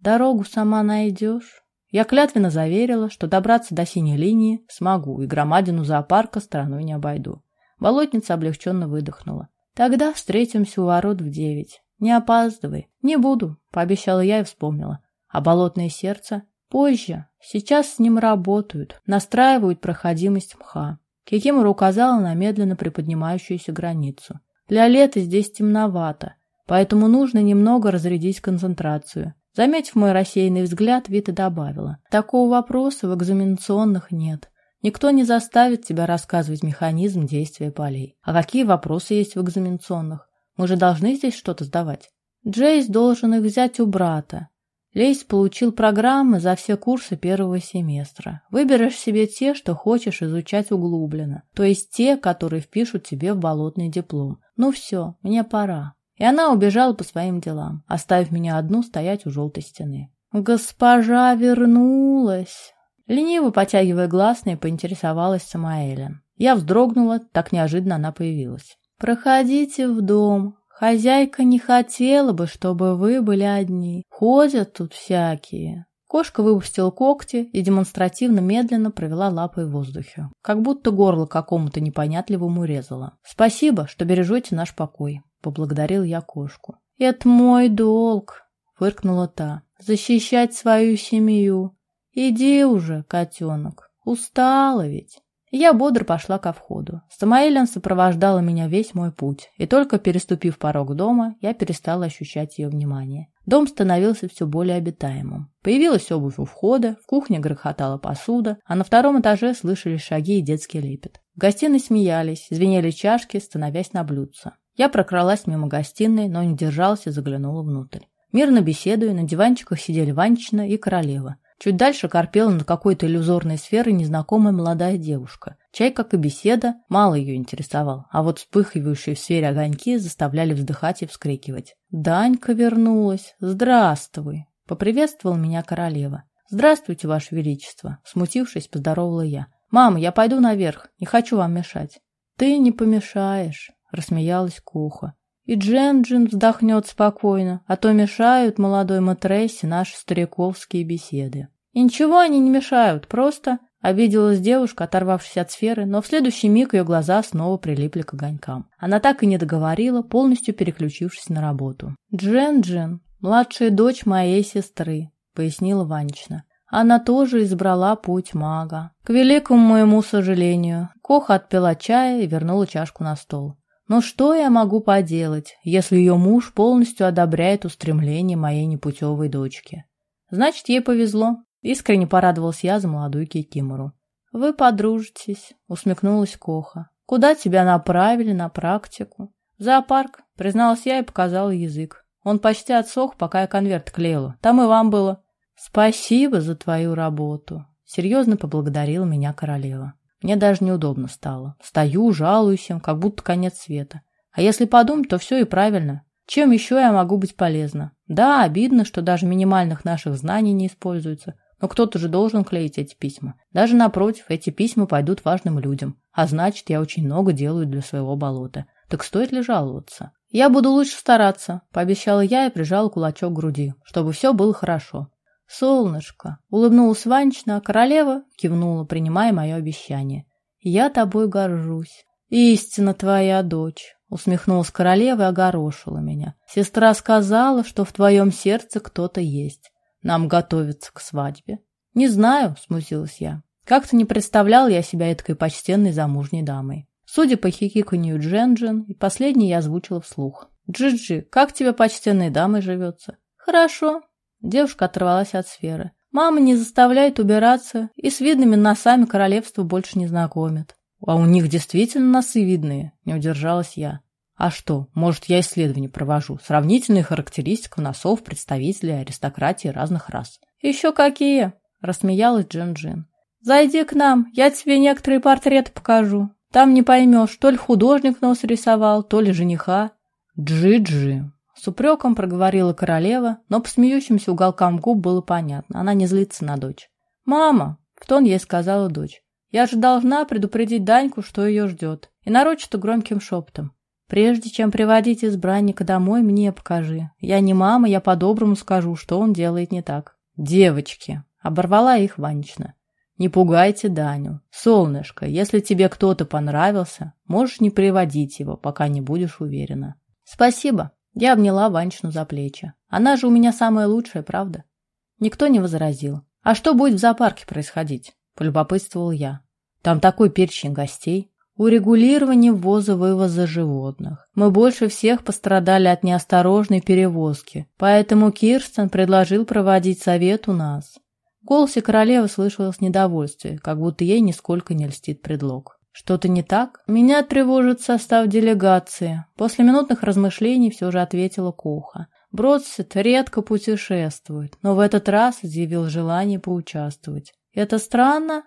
«Дорогу сама найдешь?» Я клятвенно заверила, что добраться до синей линии смогу и громадину зоопарка стороной не обойду. Болотница облегченно выдохнула. «Тогда встретимся у ворот в девять. Не опаздывай». «Не буду», — пообещала я и вспомнила. «А болотное сердце?» «Позже. Сейчас с ним работают, настраивают проходимость мха. Кикимора указала на медленно приподнимающуюся границу. Для лета здесь темновато, поэтому нужно немного разрядить концентрацию. Заметив мой рассеянный взгляд, Вита добавила. Такого вопроса в экзаменационных нет. Никто не заставит тебя рассказывать механизм действия полей. А какие вопросы есть в экзаменационных? Мы же должны здесь что-то сдавать. Джейс должен их взять у брата. Лейс получил программы за все курсы первого семестра. Выберешь себе те, что хочешь изучать углубленно, то есть те, которые впишут тебе в болотный диплом. Ну все, мне пора. И она убежала по своим делам, оставив меня одну стоять у желтой стены. «Госпожа вернулась!» Лениво потягивая гласные, поинтересовалась Самаэлен. Я вздрогнула, так неожиданно она появилась. «Проходите в дом, Хозяйка не хотела бы, чтобы вы были одни. Ходят тут всякие. Кошка выпустила когти и демонстративно медленно провела лапой в воздухе, как будто горло какому-то непонятливому резало. «Спасибо, что бережете наш покой», — поблагодарил я кошку. «Это мой долг», — фыркнула та, — «защищать свою семью. Иди уже, котенок, устала ведь». Я бодро пошла ко входу. Самаэлен сопровождала меня весь мой путь, и только переступив порог дома, я перестала ощущать ее внимание. Дом становился все более обитаемым. Появилась обувь у входа, в кухне грохотала посуда, а на втором этаже слышались шаги и детский лепет. В гостиной смеялись, звенели чашки, становясь на блюдца. Я прокралась мимо гостиной, но не держалась и заглянула внутрь. Мирно беседуя, на диванчиках сидели Ванечина и королева. Чуть дальше корпела над какой-то иллюзорной сферой незнакомая молодая девушка. Чай, как и беседа, мало ее интересовал, а вот вспыхивающие в сфере огоньки заставляли вздыхать и вскрикивать. «Данька вернулась! Здравствуй!» — поприветствовал меня королева. «Здравствуйте, Ваше Величество!» — смутившись, поздоровала я. «Мама, я пойду наверх, не хочу вам мешать». «Ты не помешаешь», — рассмеялась Куха. И Джен-Джин вздохнет спокойно, а то мешают молодой матрессе наши стариковские беседы. И ничего они не мешают, просто обиделась девушка, оторвавшись от сферы, но в следующий миг ее глаза снова прилипли к огонькам. Она так и не договорила, полностью переключившись на работу. «Джен-Джин, младшая дочь моей сестры», — пояснила Ванечна. Она тоже избрала путь мага. К великому моему сожалению, Коха отпила чая и вернула чашку на стол. Но что я могу поделать, если ее муж полностью одобряет устремления моей непутевой дочки? Значит, ей повезло. Искренне порадовался я за молодую Кикимору. «Вы подружитесь», — усмехнулась Коха. «Куда тебя направили на практику?» «В зоопарк», — призналась я и показала язык. Он почти отсох, пока я конверт клеила. Там и вам было. «Спасибо за твою работу», — серьезно поблагодарила меня королева. Мне даже неудобно стало. Стою, жалуюсь им, как будто конец света. А если подумать, то все и правильно. Чем еще я могу быть полезна? Да, обидно, что даже минимальных наших знаний не используется. Но кто-то же должен клеить эти письма. Даже напротив, эти письма пойдут важным людям. А значит, я очень много делаю для своего болота. Так стоит ли жаловаться? Я буду лучше стараться, пообещала я и прижала кулачок к груди, чтобы все было хорошо. «Солнышко!» — улыбнулась Ванечна, а королева кивнула, принимая мое обещание. «Я тобой горжусь. Истинно твоя дочь!» — усмехнулась королева и огорошила меня. «Сестра сказала, что в твоем сердце кто-то есть. Нам готовиться к свадьбе». «Не знаю», — смутилась я. Как-то не представлял я себя этой почтенной замужней дамой. Судя по хихиканью Дженджин, и последний я озвучила вслух. «Джиджи, -джи, как тебе почтенной дамой живется?» «Хорошо», Девушка оторвалась от сферы. Мама не заставляет убираться и с видными носами королевства больше не знакомит. А у них действительно носы видные, не удержалась я. А что, может, я исследования провожу, сравнительные характеристики носов представителей аристократии разных рас. Еще какие? Рассмеялась Джин-Джин. Зайди к нам, я тебе некоторые портреты покажу. Там не поймешь, то ли художник нос рисовал, то ли жениха. Джи-Джи, с упреком проговорила королева, но по смеющимся уголкам губ было понятно. Она не злится на дочь. «Мама!» — в тон ей сказала дочь. «Я же должна предупредить Даньку, что ее ждет». И нарочито громким шепотом. «Прежде чем приводить избранника домой, мне покажи. Я не мама, я по-доброму скажу, что он делает не так». «Девочки!» — оборвала их Ванечна. «Не пугайте Даню. Солнышко, если тебе кто-то понравился, можешь не приводить его, пока не будешь уверена». «Спасибо», я обняла Ванечну за плечи. Она же у меня самая лучшая, правда? Никто не возразил. А что будет в зоопарке происходить? Полюбопытствовал я. Там такой перечень гостей. Урегулирование ввоза-вывоза животных. Мы больше всех пострадали от неосторожной перевозки, поэтому Кирстен предложил проводить совет у нас. В голосе королевы слышалось недовольствие, как будто ей нисколько не льстит предлог. Что-то не так? Меня тревожит состав делегации. После минутных размышлений все же ответила Коха. Бродсет редко путешествует, но в этот раз изъявил желание поучаствовать. Это странно?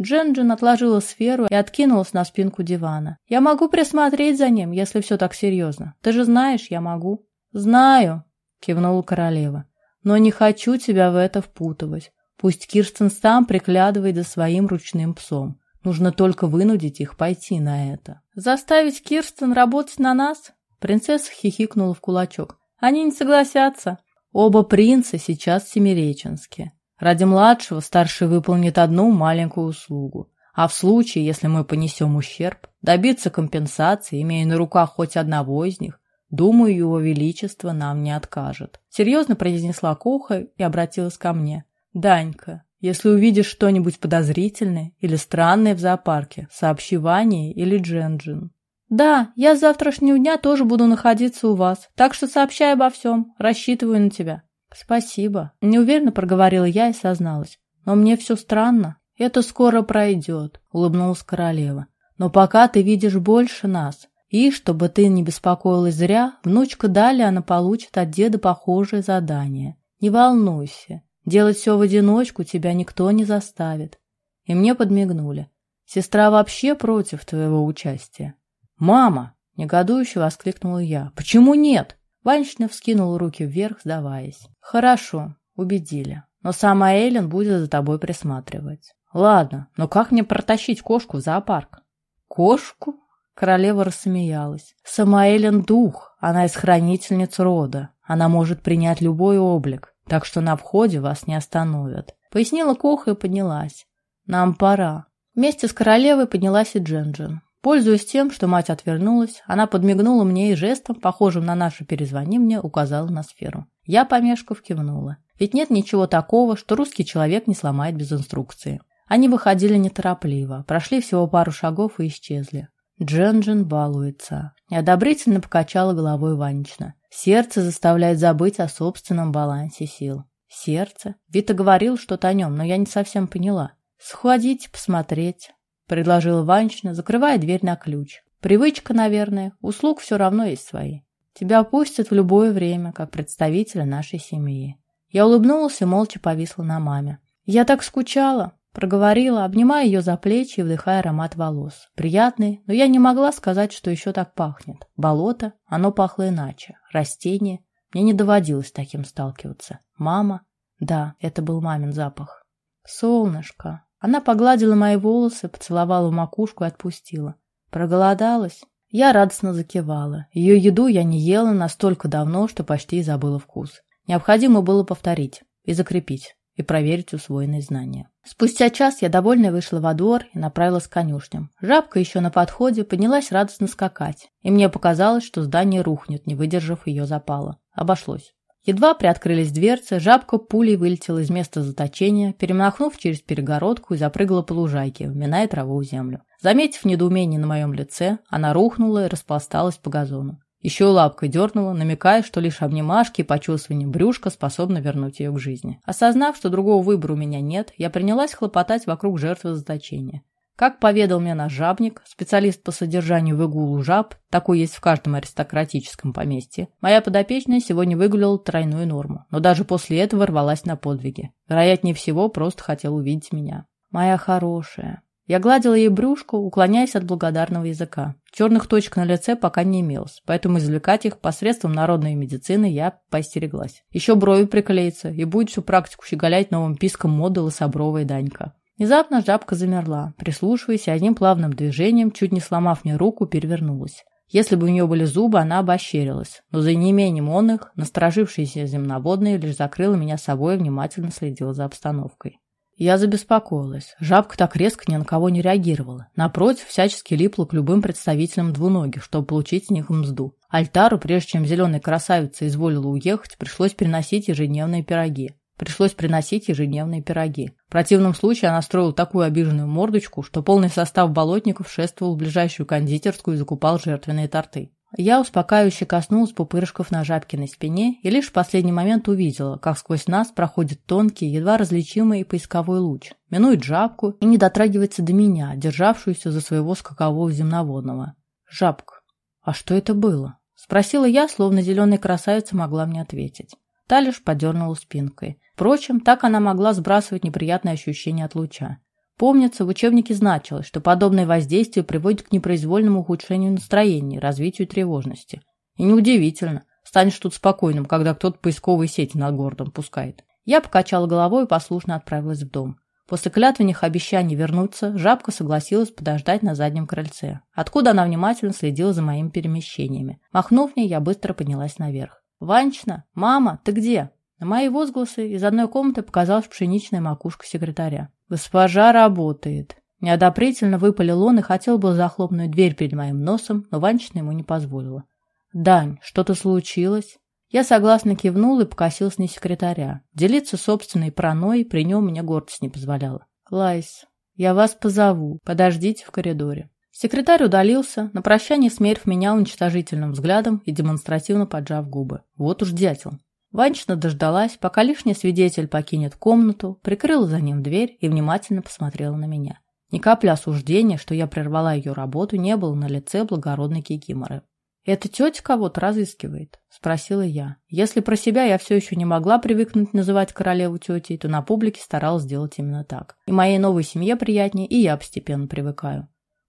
Дженджин отложила сферу и откинулась на спинку дивана. «Я могу присмотреть за ним, если все так серьезно. Ты же знаешь, я могу». «Знаю», — кивнула королева. «Но не хочу тебя в это впутывать. Пусть Кирстен сам приглядывает за своим ручным псом. Нужно только вынудить их пойти на это. Заставить Кирстен работать на нас? Принцесса хихикнула в кулачок. Они не согласятся. Оба принца сейчас в Семиреченске. Ради младшего старший выполнит одну маленькую услугу. А в случае, если мы понесем ущерб, добиться компенсации, имея на руках хоть одного из них, думаю, его величество нам не откажет. Серьезно произнесла Коха и обратилась ко мне. Данька, если увидишь что-нибудь подозрительное или странное в зоопарке, сообщи Ване или Дженджин. Да, я с завтрашнего дня тоже буду находиться у вас, так что сообщай обо всем, рассчитываю на тебя. Спасибо. Неуверенно проговорила я и созналась. Но мне все странно. Это скоро пройдет, улыбнулась королева. Но пока ты видишь больше нас. И, чтобы ты не беспокоилась зря, внучка далее она получит от деда похожее задание. Не волнуйся, Делать все в одиночку тебя никто не заставит. И мне подмигнули. Сестра вообще против твоего участия. Мама! Негодующе воскликнула я. Почему нет? Ванечна вскинула руки вверх, сдаваясь. Хорошо, убедили. Но сама Эллен будет за тобой присматривать. Ладно, но как мне протащить кошку в зоопарк? Кошку? Королева рассмеялась. Сама Эллен дух, она из хранительниц рода. Она может принять любой облик так что на входе вас не остановят. Пояснила Коха и поднялась. Нам пора. Вместе с королевой поднялась и Дженджин. Пользуясь тем, что мать отвернулась, она подмигнула мне и жестом, похожим на наше «перезвони мне», указала на сферу. Я, помешков, кивнула. Ведь нет ничего такого, что русский человек не сломает без инструкции. Они выходили неторопливо, прошли всего пару шагов и исчезли. Дженджин балуется. Неодобрительно покачала головой Ванечна. Сердце заставляет забыть о собственном балансе сил. Сердце? Вита говорил что-то о нем, но я не совсем поняла. «Сходите посмотреть», — предложила Ванечна, закрывая дверь на ключ. «Привычка, наверное. Услуг все равно есть свои. Тебя пустят в любое время, как представителя нашей семьи». Я улыбнулась и молча повисла на маме. «Я так скучала», — проговорила, обнимая ее за плечи и вдыхая аромат волос. Приятный, но я не могла сказать, что еще так пахнет. Болото, оно пахло иначе. Растение. Мне не доводилось таким сталкиваться. Мама? Да, это был мамин запах. Солнышко. Она погладила мои волосы, поцеловала макушку и отпустила. Проголодалась? Я радостно закивала. Ее еду я не ела настолько давно, что почти забыла вкус. Необходимо было повторить и закрепить, и проверить усвоенные знания. Спустя час я довольно вышла во двор и направилась к конюшням. Жабка еще на подходе поднялась радостно скакать, и мне показалось, что здание рухнет, не выдержав ее запала. Обошлось. Едва приоткрылись дверцы, жабка пулей вылетела из места заточения, перемахнув через перегородку и запрыгала по лужайке, вминая траву в землю. Заметив недоумение на моем лице, она рухнула и распласталась по газону. Еще лапкой дернула, намекая, что лишь обнимашки и почесывание брюшка способны вернуть ее к жизни. Осознав, что другого выбора у меня нет, я принялась хлопотать вокруг жертвы заточения. Как поведал мне наш жабник, специалист по содержанию в игулу жаб, такой есть в каждом аристократическом поместье, моя подопечная сегодня выгуляла тройную норму, но даже после этого рвалась на подвиги. Вероятнее всего, просто хотела увидеть меня. Моя хорошая. Я гладила ей брюшку, уклоняясь от благодарного языка. Черных точек на лице пока не имелось, поэтому извлекать их посредством народной медицины я поостереглась. Еще брови приклеятся, и будет всю практику щеголять новым писком моды лособровая Данька. Внезапно жабка замерла, прислушиваясь одним плавным движением, чуть не сломав мне руку, перевернулась. Если бы у нее были зубы, она бы ощерилась, но за неимением он их, насторожившиеся земноводные, лишь закрыла меня собой и внимательно следила за обстановкой. Я забеспокоилась. Жабка так резко ни на кого не реагировала. Напротив, всячески липла к любым представителям двуногих, чтобы получить с них мзду. Альтару, прежде чем зеленая красавица изволила уехать, пришлось переносить ежедневные пироги. Пришлось приносить ежедневные пироги. В противном случае она строила такую обиженную мордочку, что полный состав болотников шествовал в ближайшую кондитерскую и закупал жертвенные торты. Я успокаивающе коснулась пупырышков на Жабкиной спине и лишь в последний момент увидела, как сквозь нас проходит тонкий, едва различимый поисковой луч, минует жабку и не дотрагивается до меня, державшуюся за своего скакового земноводного. Жабка. А что это было? Спросила я, словно зеленая красавица могла мне ответить. Та лишь подернула спинкой. Впрочем, так она могла сбрасывать неприятные ощущения от луча. Помнится, в учебнике значилось, что подобное воздействие приводит к непроизвольному ухудшению настроения, развитию тревожности. И неудивительно, станешь тут спокойным, когда кто-то поисковые сети над городом пускает. Я покачала головой и послушно отправилась в дом. После клятвенных обещаний вернуться, жабка согласилась подождать на заднем крыльце, откуда она внимательно следила за моими перемещениями. Махнув мне, я быстро поднялась наверх. «Ванечна! Мама, ты где?» На мои возгласы из одной комнаты показалась пшеничная макушка секретаря. «Госпожа работает!» Неодобрительно выпалил он и хотел был захлопнуть дверь перед моим носом, но Ванечна ему не позволила. «Дань, что-то случилось?» Я согласно кивнул и покосился на секретаря. Делиться собственной проной при нем мне гордость не позволяла. «Лайс, я вас позову. Подождите в коридоре». Секретарь удалился, на прощание смерив меня уничтожительным взглядом и демонстративно поджав губы. Вот уж дятел. Ванечна дождалась, пока лишний свидетель покинет комнату, прикрыла за ним дверь и внимательно посмотрела на меня. Ни капли осуждения, что я прервала ее работу, не было на лице благородной кикиморы. «Эта тетя кого-то разыскивает?» – спросила я. Если про себя я все еще не могла привыкнуть называть королеву тетей, то на публике старалась сделать именно так. И моей новой семье приятнее, и я постепенно привыкаю.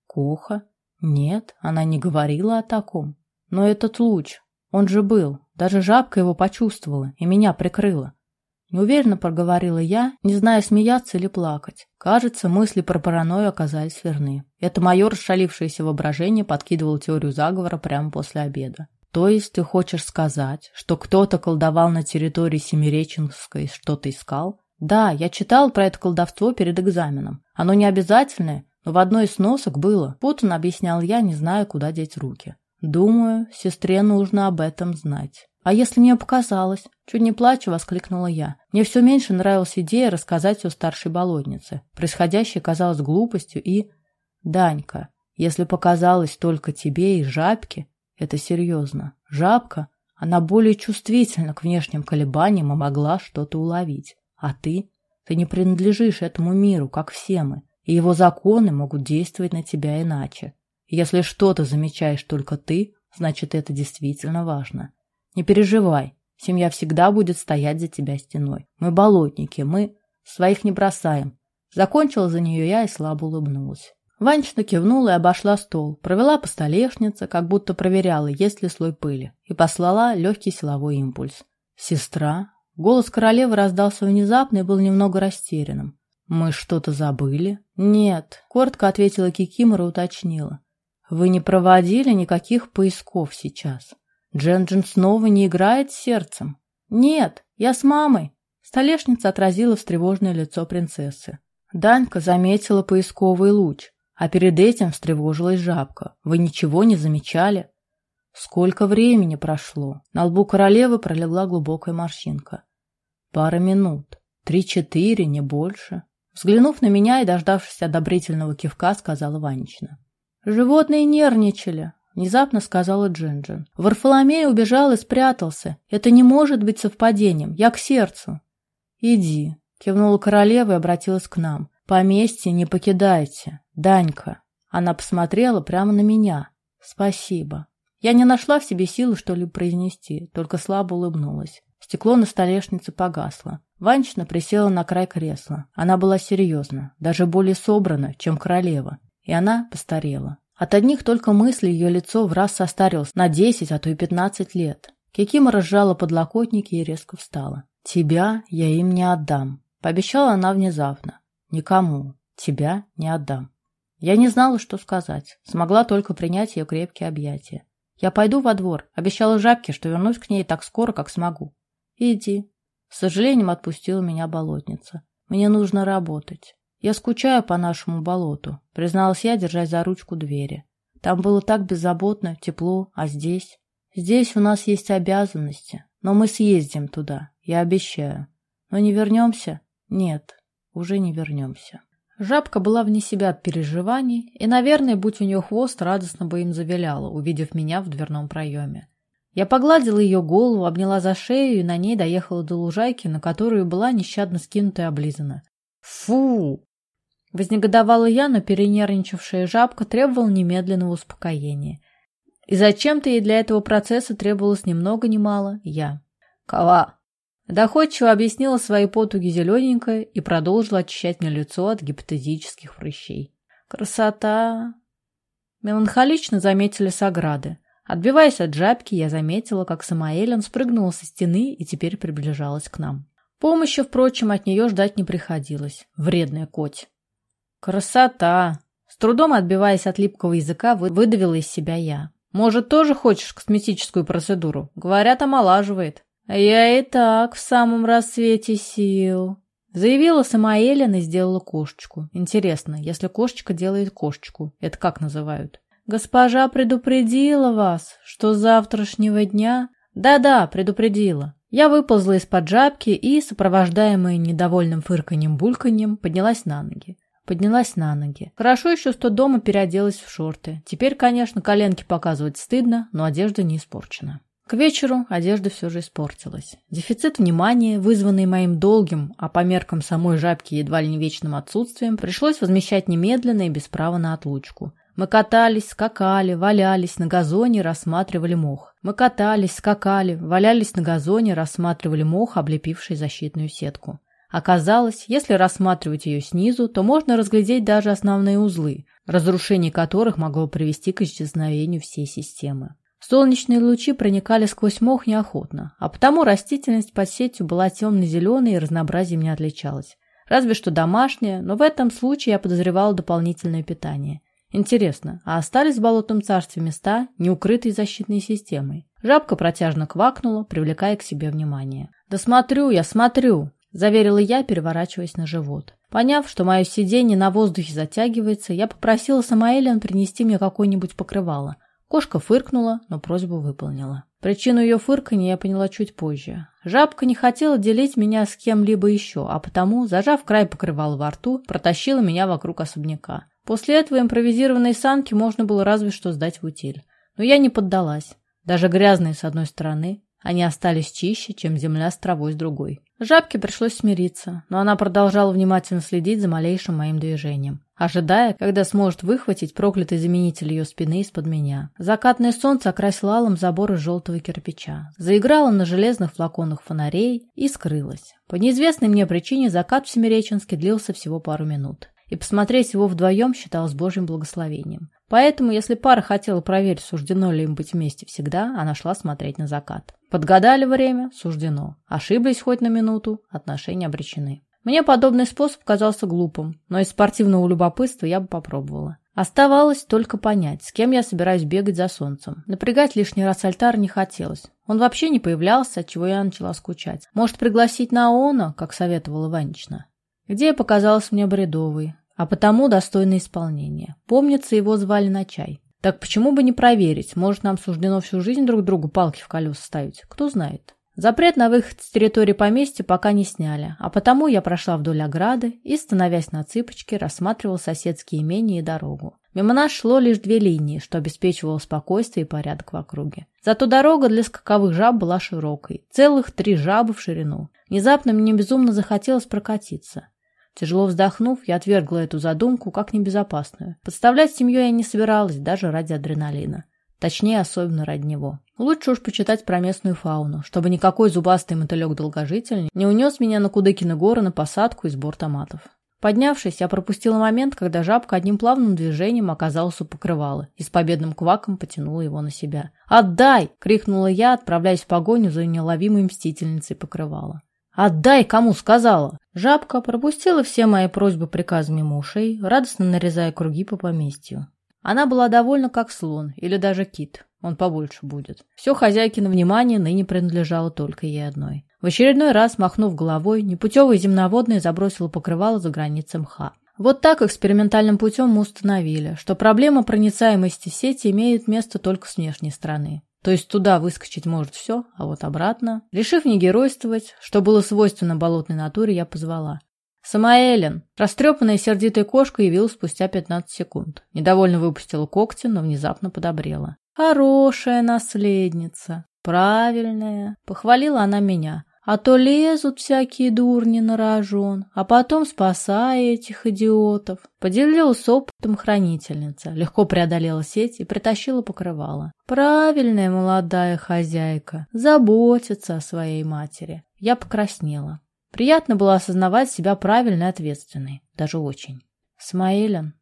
Коха? Нет, она не говорила о таком. Но этот луч, он же был, даже жабка его почувствовала и меня прикрыла. Неуверенно проговорила я, не зная, смеяться или плакать. Кажется, мысли про паранойю оказались верны. Это мое расшалившееся воображение подкидывало теорию заговора прямо после обеда. То есть ты хочешь сказать, что кто-то колдовал на территории Семиреченской что-то искал? Да, я читал про это колдовство перед экзаменом. Оно не обязательное, но в одной из сносок было. Путан объяснял я, не зная, куда деть руки. Думаю, сестре нужно об этом знать. А если мне показалось? Чуть не плача, воскликнула я. Мне все меньше нравилась идея рассказать о старшей болотнице. Происходящее казалось глупостью и... Данька, если показалось только тебе и жабке, это серьезно. Жабка, она более чувствительна к внешним колебаниям и могла что-то уловить. А ты? Ты не принадлежишь этому миру, как все мы, и его законы могут действовать на тебя иначе. Если что-то замечаешь только ты, значит, это действительно важно. Не переживай, семья всегда будет стоять за тебя стеной. Мы болотники, мы своих не бросаем. Закончила за нее я и слабо улыбнулась. Ванечка кивнула и обошла стол, провела по столешнице, как будто проверяла, есть ли слой пыли, и послала легкий силовой импульс. «Сестра?» Голос королевы раздался внезапно и был немного растерянным. «Мы что-то забыли?» «Нет», — коротко ответила Кикимора и уточнила. «Вы не проводили никаких поисков сейчас?» Дженджин снова не играет сердцем. Нет, я с мамой. Столешница отразила встревоженное лицо принцессы. Данька заметила поисковый луч, а перед этим встревожилась жабка. Вы ничего не замечали? Сколько времени прошло? На лбу королевы пролегла глубокая морщинка. Пара минут. Три-четыре, не больше. Взглянув на меня и дождавшись одобрительного кивка, сказала Ванечна. Животные нервничали, Внезапно сказала Джинджин. Варфоломей убежал и спрятался. Это не может быть совпадением. Я к сердцу. Иди. Кивнула королева и обратилась к нам. Поместье не покидайте. Данька. Она посмотрела прямо на меня. Спасибо. Я не нашла в себе силы что-либо произнести, только слабо улыбнулась. Стекло на столешнице погасло. Ванечна присела на край кресла. Она была серьезна, даже более собрана, чем королева. И она постарела. От одних только мыслей ее лицо в раз состарилось на десять, а то и пятнадцать лет. Кикима разжала подлокотники и резко встала. «Тебя я им не отдам», — пообещала она внезапно. «Никому. Тебя не отдам». Я не знала, что сказать. Смогла только принять ее крепкие объятия. «Я пойду во двор. Обещала Жабке, что вернусь к ней так скоро, как смогу». «Иди». С сожалением отпустила меня болотница. «Мне нужно работать». «Я скучаю по нашему болоту», — призналась я, держась за ручку двери. «Там было так беззаботно, тепло, а здесь...» «Здесь у нас есть обязанности, но мы съездим туда, я обещаю. Но не вернемся? Нет, уже не вернемся». Жабка была вне себя от переживаний, и, наверное, будь у нее хвост, радостно бы им завиляла, увидев меня в дверном проеме. Я погладила ее голову, обняла за шею и на ней доехала до лужайки, на которую была нещадно скинута и облизана. «Фу!» Вознегодовала я, но перенервничавшая жабка требовала немедленного успокоения. И зачем-то ей для этого процесса требовалось ни много ни мало я. «Кова!» Доходчиво объяснила свои потуги зелененькая и продолжила очищать мне лицо от гипотетических прыщей. «Красота!» Меланхолично заметили саграды. Отбиваясь от жабки, я заметила, как Самаэлен спрыгнула со стены и теперь приближалась к нам. Помощи, впрочем, от нее ждать не приходилось. Вредная коть. «Красота!» С трудом отбиваясь от липкого языка, выдавила из себя я. «Может, тоже хочешь косметическую процедуру? Говорят, омолаживает». «Я и так в самом рассвете сил», — заявила Самаэлин и сделала кошечку. «Интересно, если кошечка делает кошечку, это как называют?» «Госпожа предупредила вас, что с завтрашнего дня...» «Да-да, предупредила». Я выползла из-под жабки и, сопровождаемая недовольным фырканьем-бульканьем, поднялась на ноги. Поднялась на ноги. Хорошо еще, что дома переоделась в шорты. Теперь, конечно, коленки показывать стыдно, но одежда не испорчена. К вечеру одежда все же испортилась. Дефицит внимания, вызванный моим долгим, а по меркам самой жабки едва ли не вечным отсутствием, пришлось возмещать немедленно и без права на отлучку. Мы катались, скакали, валялись на газоне, рассматривали мох. Мы катались, скакали, валялись на газоне, рассматривали мох, облепивший защитную сетку. Оказалось, если рассматривать ее снизу, то можно разглядеть даже основные узлы, разрушение которых могло привести к исчезновению всей системы. Солнечные лучи проникали сквозь мох неохотно, а потому растительность под сетью была темно-зеленой и разнообразием не отличалась. Разве что домашняя, но в этом случае я подозревала дополнительное питание. Интересно, а остались в болотном царстве места, не укрытые защитной системой? Жабка протяжно квакнула, привлекая к себе внимание. «Да смотрю я, смотрю!» — заверила я, переворачиваясь на живот. Поняв, что мое сиденье на воздухе затягивается, я попросила Самаэлиан принести мне какое-нибудь покрывало. Кошка фыркнула, но просьбу выполнила. Причину ее фырканья я поняла чуть позже. Жабка не хотела делить меня с кем-либо еще, а потому, зажав край покрывала во рту, протащила меня вокруг особняка. После этого импровизированные санки можно было разве что сдать в утиль. Но я не поддалась. Даже грязные с одной стороны, они остались чище, чем земля с травой с другой. Жабке пришлось смириться, но она продолжала внимательно следить за малейшим моим движением, ожидая, когда сможет выхватить проклятый заменитель ее спины из-под меня. Закатное солнце окрасило алым забор из желтого кирпича, заиграло на железных флаконах фонарей и скрылось. По неизвестной мне причине закат в Семиреченске длился всего пару минут, и посмотреть его вдвоем считалось божьим благословением. Поэтому, если пара хотела проверить, суждено ли им быть вместе всегда, она шла смотреть на закат. Подгадали время – суждено. Ошиблись хоть на минуту – отношения обречены. Мне подобный способ казался глупым, но из спортивного любопытства я бы попробовала. Оставалось только понять, с кем я собираюсь бегать за солнцем. Напрягать лишний раз альтар не хотелось. Он вообще не появлялся, отчего я начала скучать. Может, пригласить на ООНа, как советовала Ванечна? Где показалась мне бредовой, а потому достойно исполнения. Помнится, его звали на чай. Так почему бы не проверить? Может, нам суждено всю жизнь друг другу палки в колеса ставить? Кто знает. Запрет на выход с территории поместья пока не сняли, а потому я прошла вдоль ограды и, становясь на цыпочки, рассматривала соседские имения и дорогу. Мимо нас шло лишь две линии, что обеспечивало спокойствие и порядок в округе. Зато дорога для скаковых жаб была широкой, целых три жабы в ширину. Внезапно мне безумно захотелось прокатиться. Тяжело вздохнув, я отвергла эту задумку как небезопасную. Подставлять семью я не собиралась, даже ради адреналина. Точнее, особенно ради него. Лучше уж почитать про местную фауну, чтобы никакой зубастый мотылек-долгожитель не унес меня на Кудыкины горы на посадку и сбор томатов. Поднявшись, я пропустила момент, когда жабка одним плавным движением оказалась у покрывала и с победным кваком потянула его на себя. «Отдай!» — крикнула я, отправляясь в погоню за неуловимой мстительницей покрывала. «Отдай, кому сказала!» Жабка пропустила все мои просьбы приказами мимо радостно нарезая круги по поместью. Она была довольна, как слон или даже кит. Он побольше будет. Все хозяйкино внимание ныне принадлежало только ей одной. В очередной раз, махнув головой, непутевый земноводный забросила покрывало за границы мха. Вот так экспериментальным путем мы установили, что проблема проницаемости сети имеет место только с внешней стороны. То есть туда выскочить может все, а вот обратно. Решив не геройствовать, что было свойственно болотной натуре, я позвала. «Самаэлен!» Растрепанная сердитая кошка явилась спустя 15 секунд. Недовольно выпустила когти, но внезапно подобрела. «Хорошая наследница, правильная!» Похвалила она меня. А то лезут всякие дурни на рожон, а потом спасая этих идиотов. Поделилась опытом хранительница, легко преодолела сеть и притащила покрывало. Правильная молодая хозяйка, заботится о своей матери. Я покраснела. Приятно было осознавать себя правильной и ответственной, даже очень. Смаэлен.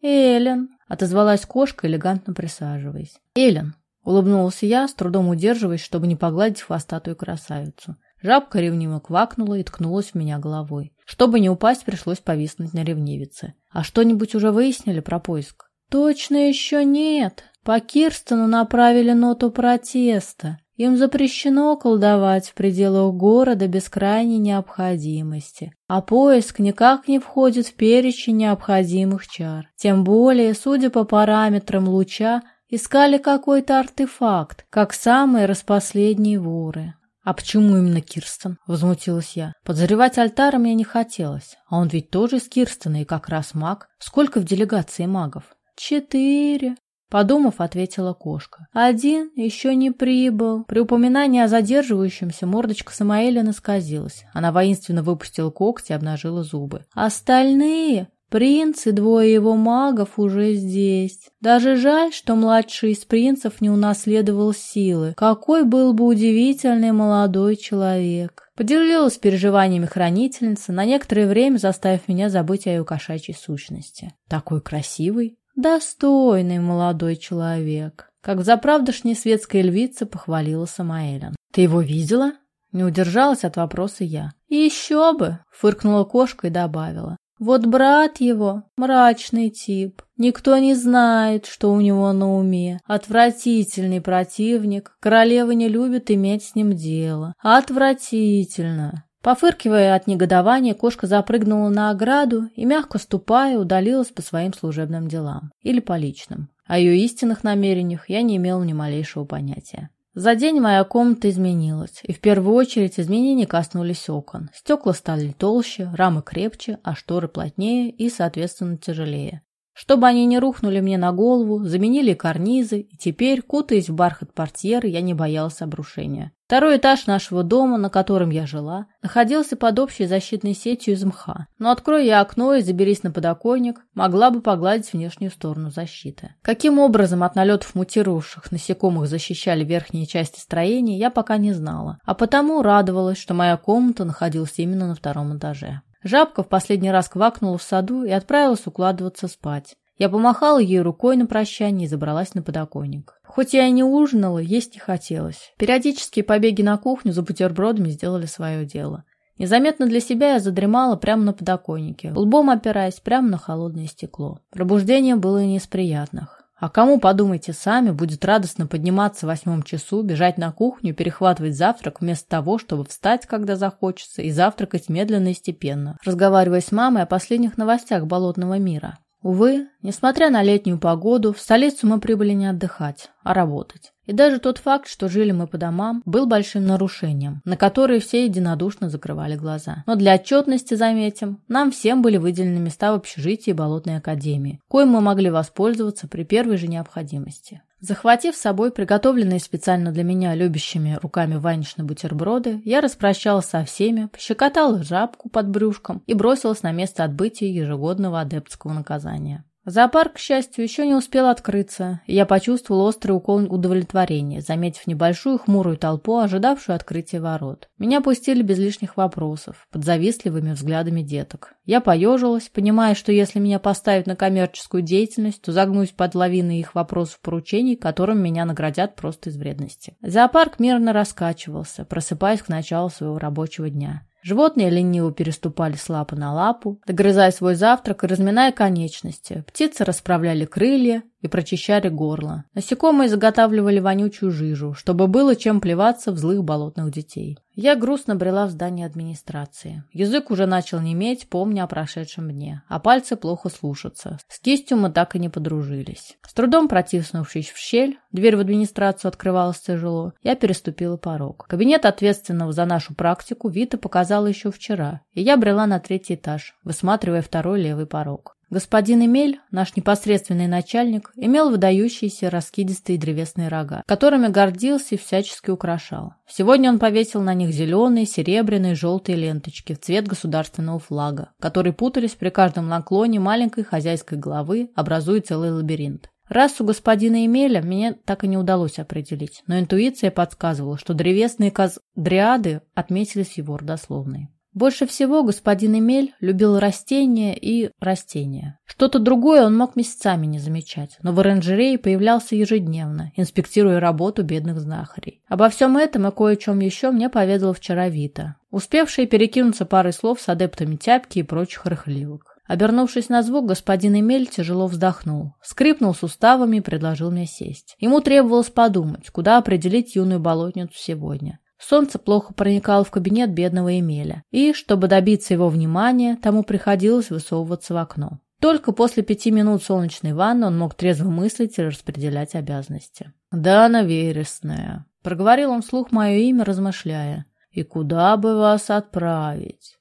Элен, отозвалась кошка, элегантно присаживаясь. Элен, улыбнулась я, с трудом удерживаясь, чтобы не погладить хвостатую красавицу. Жабка ревниво квакнула и ткнулась в меня головой. Чтобы не упасть, пришлось повиснуть на ревнивице. А что-нибудь уже выяснили про поиск? Точно еще нет. По Кирстону направили ноту протеста. Им запрещено колдовать в пределах города без крайней необходимости, а поиск никак не входит в перечень необходимых чар. Тем более, судя по параметрам луча, искали какой-то артефакт, как самые распоследние воры. «А почему именно Кирстен?» — возмутилась я. «Подозревать Альтара мне не хотелось. А он ведь тоже из Кирстена и как раз маг. Сколько в делегации магов?» «Четыре», — подумав, ответила кошка. «Один еще не прибыл». При упоминании о задерживающемся мордочка Самаэля насказилась. Она воинственно выпустила когти и обнажила зубы. «Остальные Принц и двое его магов уже здесь. Даже жаль, что младший из принцев не унаследовал силы. Какой был бы удивительный молодой человек. Поделилась переживаниями хранительница, на некоторое время заставив меня забыть о ее кошачьей сущности. Такой красивый, достойный молодой человек. Как заправдошняя светская львица похвалила Самаэля. «Ты его видела?» Не удержалась от вопроса я. «Еще бы!» — фыркнула кошка и добавила. Вот брат его – мрачный тип. Никто не знает, что у него на уме. Отвратительный противник. Королева не любит иметь с ним дело. Отвратительно. Пофыркивая от негодования, кошка запрыгнула на ограду и, мягко ступая, удалилась по своим служебным делам. Или по личным. О ее истинных намерениях я не имел ни малейшего понятия. За день моя комната изменилась, и в первую очередь изменения коснулись окон. Стекла стали толще, рамы крепче, а шторы плотнее и, соответственно, тяжелее. Чтобы они не рухнули мне на голову, заменили карнизы, и теперь, кутаясь в бархат портьеры, я не боялся обрушения. Второй этаж нашего дома, на котором я жила, находился под общей защитной сетью из мха. Но открой я окно и заберись на подоконник, могла бы погладить внешнюю сторону защиты. Каким образом от налетов мутировавших насекомых защищали верхние части строения, я пока не знала, а потому радовалась, что моя комната находилась именно на втором этаже. Жабка в последний раз квакнула в саду и отправилась укладываться спать. Я помахала ей рукой на прощание и забралась на подоконник. Хоть я и не ужинала, есть не хотелось. Периодические побеги на кухню за бутербродами сделали свое дело. Незаметно для себя я задремала прямо на подоконнике, лбом опираясь прямо на холодное стекло. Пробуждение было не из приятных. А кому, подумайте сами, будет радостно подниматься в восьмом часу, бежать на кухню, перехватывать завтрак, вместо того, чтобы встать, когда захочется, и завтракать медленно и степенно, разговаривая с мамой о последних новостях болотного мира. Увы, несмотря на летнюю погоду, в столицу мы прибыли не отдыхать, а работать. И даже тот факт, что жили мы по домам, был большим нарушением, на которое все единодушно закрывали глаза. Но для отчетности, заметим, нам всем были выделены места в общежитии Болотной Академии, коим мы могли воспользоваться при первой же необходимости. Захватив с собой приготовленные специально для меня любящими руками Ванечны бутерброды, я распрощалась со всеми, пощекотала жабку под брюшком и бросилась на место отбытия ежегодного адептского наказания. Зоопарк, к счастью, еще не успел открыться, и я почувствовал острый укол удовлетворения, заметив небольшую хмурую толпу, ожидавшую открытия ворот. Меня пустили без лишних вопросов, под завистливыми взглядами деток. Я поежилась, понимая, что если меня поставят на коммерческую деятельность, то загнусь под лавиной их вопросов поручений, которым меня наградят просто из вредности. Зоопарк мирно раскачивался, просыпаясь к началу своего рабочего дня. Животные лениво переступали с лапы на лапу, догрызая свой завтрак и разминая конечности. Птицы расправляли крылья, и прочищали горло. Насекомые заготавливали вонючую жижу, чтобы было чем плеваться в злых болотных детей. Я грустно брела в здание администрации. Язык уже начал неметь, помня о прошедшем дне, а пальцы плохо слушаться. С кистью мы так и не подружились. С трудом протиснувшись в щель, дверь в администрацию открывалась тяжело, я переступила порог. Кабинет ответственного за нашу практику Вита показала еще вчера, и я брела на третий этаж, высматривая второй левый порог. Господин Эмель, наш непосредственный начальник, имел выдающиеся раскидистые древесные рога, которыми гордился и всячески украшал. Сегодня он повесил на них зеленые, серебряные, желтые ленточки в цвет государственного флага, которые путались при каждом наклоне маленькой хозяйской головы, образуя целый лабиринт. Расу господина Эмеля мне так и не удалось определить, но интуиция подсказывала, что древесные коз... дриады отметились его родословной. Больше всего господин Эмель любил растения и растения. Что-то другое он мог месяцами не замечать, но в оранжерее появлялся ежедневно, инспектируя работу бедных знахарей. Обо всем этом и кое чем еще мне поведала вчера Вита, успевшая перекинуться парой слов с адептами тяпки и прочих рыхливок. Обернувшись на звук, господин Эмель тяжело вздохнул, скрипнул суставами и предложил мне сесть. Ему требовалось подумать, куда определить юную болотницу сегодня. Солнце плохо проникало в кабинет бедного Эмеля, и, чтобы добиться его внимания, тому приходилось высовываться в окно. Только после пяти минут солнечной ванны он мог трезво мыслить и распределять обязанности. «Да, она вересная», — проговорил он вслух мое имя, размышляя. «И куда бы вас отправить?»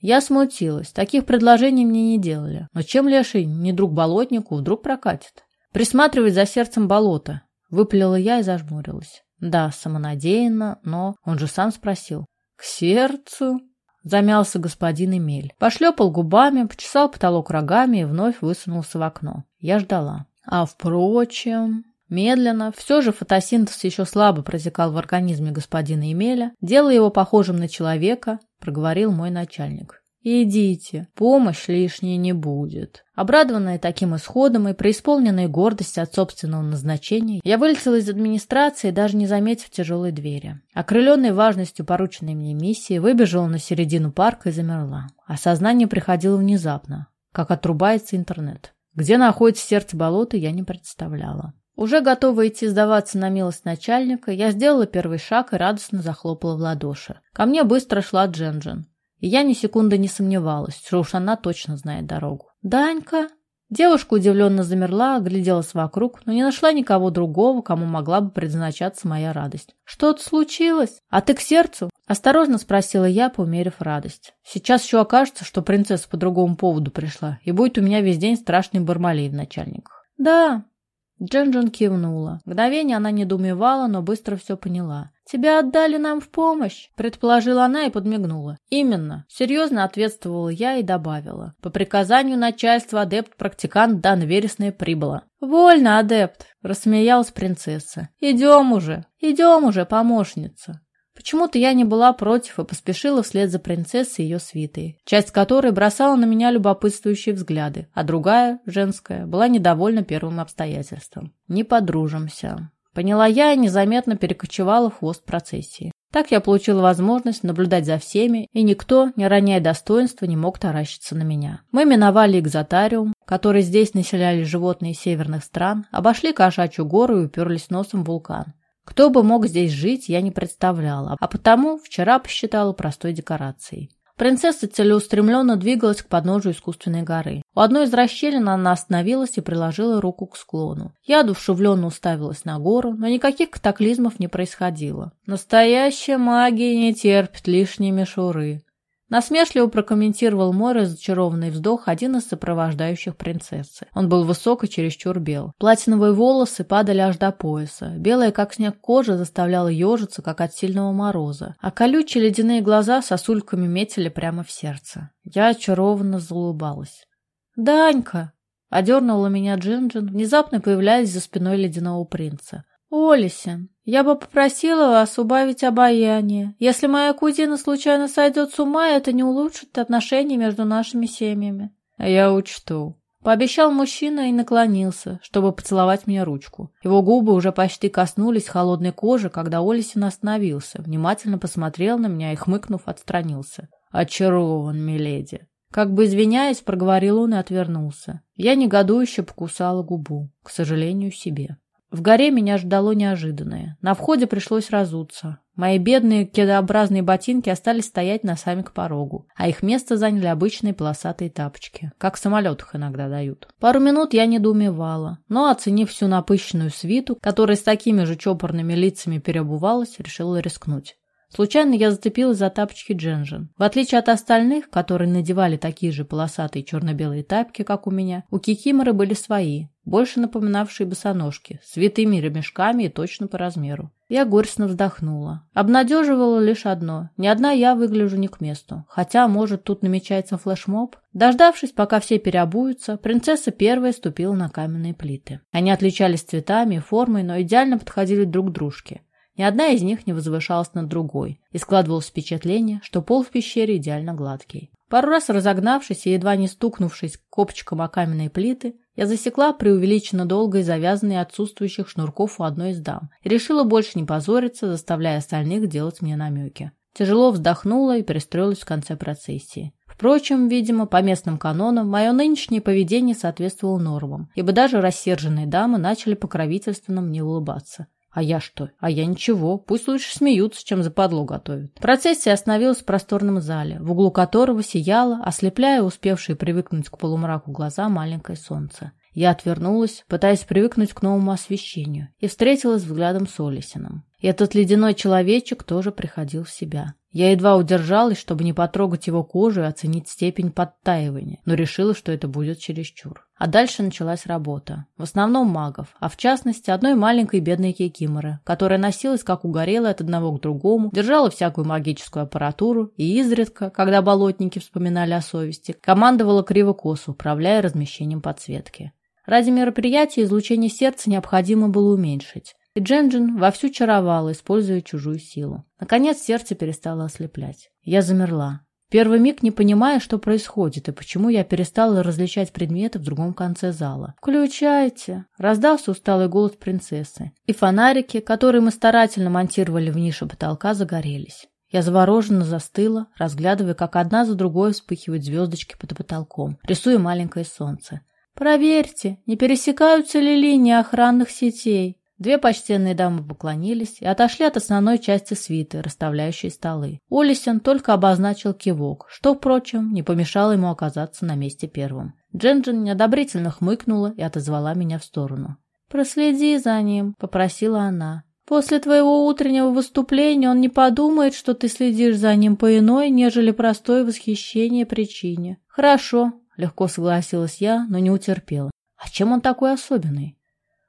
Я смутилась. Таких предложений мне не делали. Но чем леший, не друг болотнику, вдруг прокатит? Присматривать за сердцем болота. Выпалила я и зажмурилась. Да, самонадеянно, но он же сам спросил. К сердцу? Замялся господин Эмель. Пошлепал губами, почесал потолок рогами и вновь высунулся в окно. Я ждала. А впрочем... Медленно, все же фотосинтез еще слабо протекал в организме господина Эмеля, делая его похожим на человека, проговорил мой начальник. «Идите, помощь лишней не будет». Обрадованная таким исходом и преисполненной гордости от собственного назначения, я вылетела из администрации, даже не заметив тяжелой двери. Окрыленной важностью порученной мне миссии, выбежала на середину парка и замерла. Осознание приходило внезапно, как отрубается интернет. Где находится сердце болота, я не представляла. Уже готова идти сдаваться на милость начальника, я сделала первый шаг и радостно захлопала в ладоши. Ко мне быстро шла Дженджин. И я ни секунды не сомневалась, что уж она точно знает дорогу. «Данька! Девушка удивленно замерла, огляделась вокруг, но не нашла никого другого, кому могла бы предназначаться моя радость. «Что-то случилось? А ты к сердцу?» – осторожно спросила я, поумерив радость. «Сейчас еще окажется, что принцесса по другому поводу пришла, и будет у меня весь день страшный бармалей в начальниках». «Да». Дженджин кивнула. Мгновение она недоумевала, но быстро все поняла. «Тебя отдали нам в помощь», — предположила она и подмигнула. «Именно», — серьезно ответствовала я и добавила. «По приказанию начальства адепт-практикант Дан Вересная прибыла». «Вольно, адепт», — рассмеялась принцесса. «Идем уже, идем уже, помощница». Почему-то я не была против и поспешила вслед за принцессой и ее свитой, часть которой бросала на меня любопытствующие взгляды, а другая, женская, была недовольна первым обстоятельством. «Не подружимся». Поняла я и незаметно перекочевала в хвост процессии. Так я получила возможность наблюдать за всеми, и никто, не роняя достоинства, не мог таращиться на меня. Мы миновали экзотариум, который здесь населяли животные северных стран, обошли Кошачью гору и уперлись носом в вулкан. Кто бы мог здесь жить, я не представляла, а потому вчера посчитала простой декорацией. Принцесса целеустремленно двигалась к подножию искусственной горы. У одной из расщелин она остановилась и приложила руку к склону. Я одушевленно уставилась на гору, но никаких катаклизмов не происходило. Настоящая магия не терпит лишней мишуры. Насмешливо прокомментировал мой разочарованный вздох один из сопровождающих принцессы. Он был высок и чересчур бел. Платиновые волосы падали аж до пояса. Белая, как снег кожа, заставляла ежиться, как от сильного мороза. А колючие ледяные глаза сосульками метили прямо в сердце. Я очарованно заулыбалась. «Данька!» — одернула меня Джинджин, внезапно появляясь за спиной ледяного принца. «Олесин, я бы попросила вас убавить обаяние. Если моя кузина случайно сойдет с ума, это не улучшит отношения между нашими семьями». «Я учту», — пообещал мужчина и наклонился, чтобы поцеловать мне ручку. Его губы уже почти коснулись холодной кожи, когда Олесин остановился, внимательно посмотрел на меня и, хмыкнув, отстранился. «Очарован, миледи». Как бы извиняясь, проговорил он и отвернулся. Я негодующе покусала губу, к сожалению, себе. В горе меня ждало неожиданное. На входе пришлось разуться. Мои бедные кедообразные ботинки остались стоять носами к порогу, а их место заняли обычные полосатые тапочки, как в самолетах иногда дают. Пару минут я недоумевала, но, оценив всю напыщенную свиту, которая с такими же чопорными лицами переобувалась, решила рискнуть. Случайно я зацепилась за тапочки Дженжин. В отличие от остальных, которые надевали такие же полосатые черно-белые тапки, как у меня, у Кикиморы были свои, больше напоминавшие босоножки, с ремешками и точно по размеру. Я горестно вздохнула. Обнадеживало лишь одно. Ни одна я выгляжу не к месту. Хотя, может, тут намечается флешмоб? Дождавшись, пока все переобуются, принцесса первая ступила на каменные плиты. Они отличались цветами и формой, но идеально подходили друг к дружке. Ни одна из них не возвышалась над другой, и складывалось впечатление, что пол в пещере идеально гладкий. Пару раз разогнавшись и едва не стукнувшись копчиком о каменные плиты, я засекла преувеличенно долго и завязанные отсутствующих шнурков у одной из дам и решила больше не позориться, заставляя остальных делать мне намеки. Тяжело вздохнула и перестроилась в конце процессии. Впрочем, видимо, по местным канонам, мое нынешнее поведение соответствовало нормам, ибо даже рассерженные дамы начали покровительственно мне улыбаться. А я что? А я ничего. Пусть лучше смеются, чем западло готовят. Процессия остановилась в просторном зале, в углу которого сияло, ослепляя успевшие привыкнуть к полумраку глаза маленькое солнце. Я отвернулась, пытаясь привыкнуть к новому освещению, и встретилась взглядом с Олесином. И этот ледяной человечек тоже приходил в себя. Я едва удержалась, чтобы не потрогать его кожу и оценить степень подтаивания, но решила, что это будет чересчур. А дальше началась работа. В основном магов, а в частности одной маленькой бедной кикиморы, которая носилась как угорелая от одного к другому, держала всякую магическую аппаратуру и изредка, когда болотники вспоминали о совести, командовала криво-косо, управляя размещением подсветки. Ради мероприятия излучение сердца необходимо было уменьшить. И Дженджин вовсю чаровала, используя чужую силу. Наконец сердце перестало ослеплять. Я замерла. Первый миг не понимая, что происходит и почему я перестала различать предметы в другом конце зала. «Включайте!» – раздался усталый голос принцессы. И фонарики, которые мы старательно монтировали в нише потолка, загорелись. Я завороженно застыла, разглядывая, как одна за другой вспыхивают звездочки под потолком, рисуя маленькое солнце. «Проверьте, не пересекаются ли линии охранных сетей?» Две почтенные дамы поклонились и отошли от основной части свиты, расставляющей столы. Олисен только обозначил кивок, что, впрочем, не помешало ему оказаться на месте первым. Дженджин неодобрительно хмыкнула и отозвала меня в сторону. «Проследи за ним», — попросила она. «После твоего утреннего выступления он не подумает, что ты следишь за ним по иной, нежели простое восхищение причине». «Хорошо», — легко согласилась я, но не утерпела. «А чем он такой особенный?»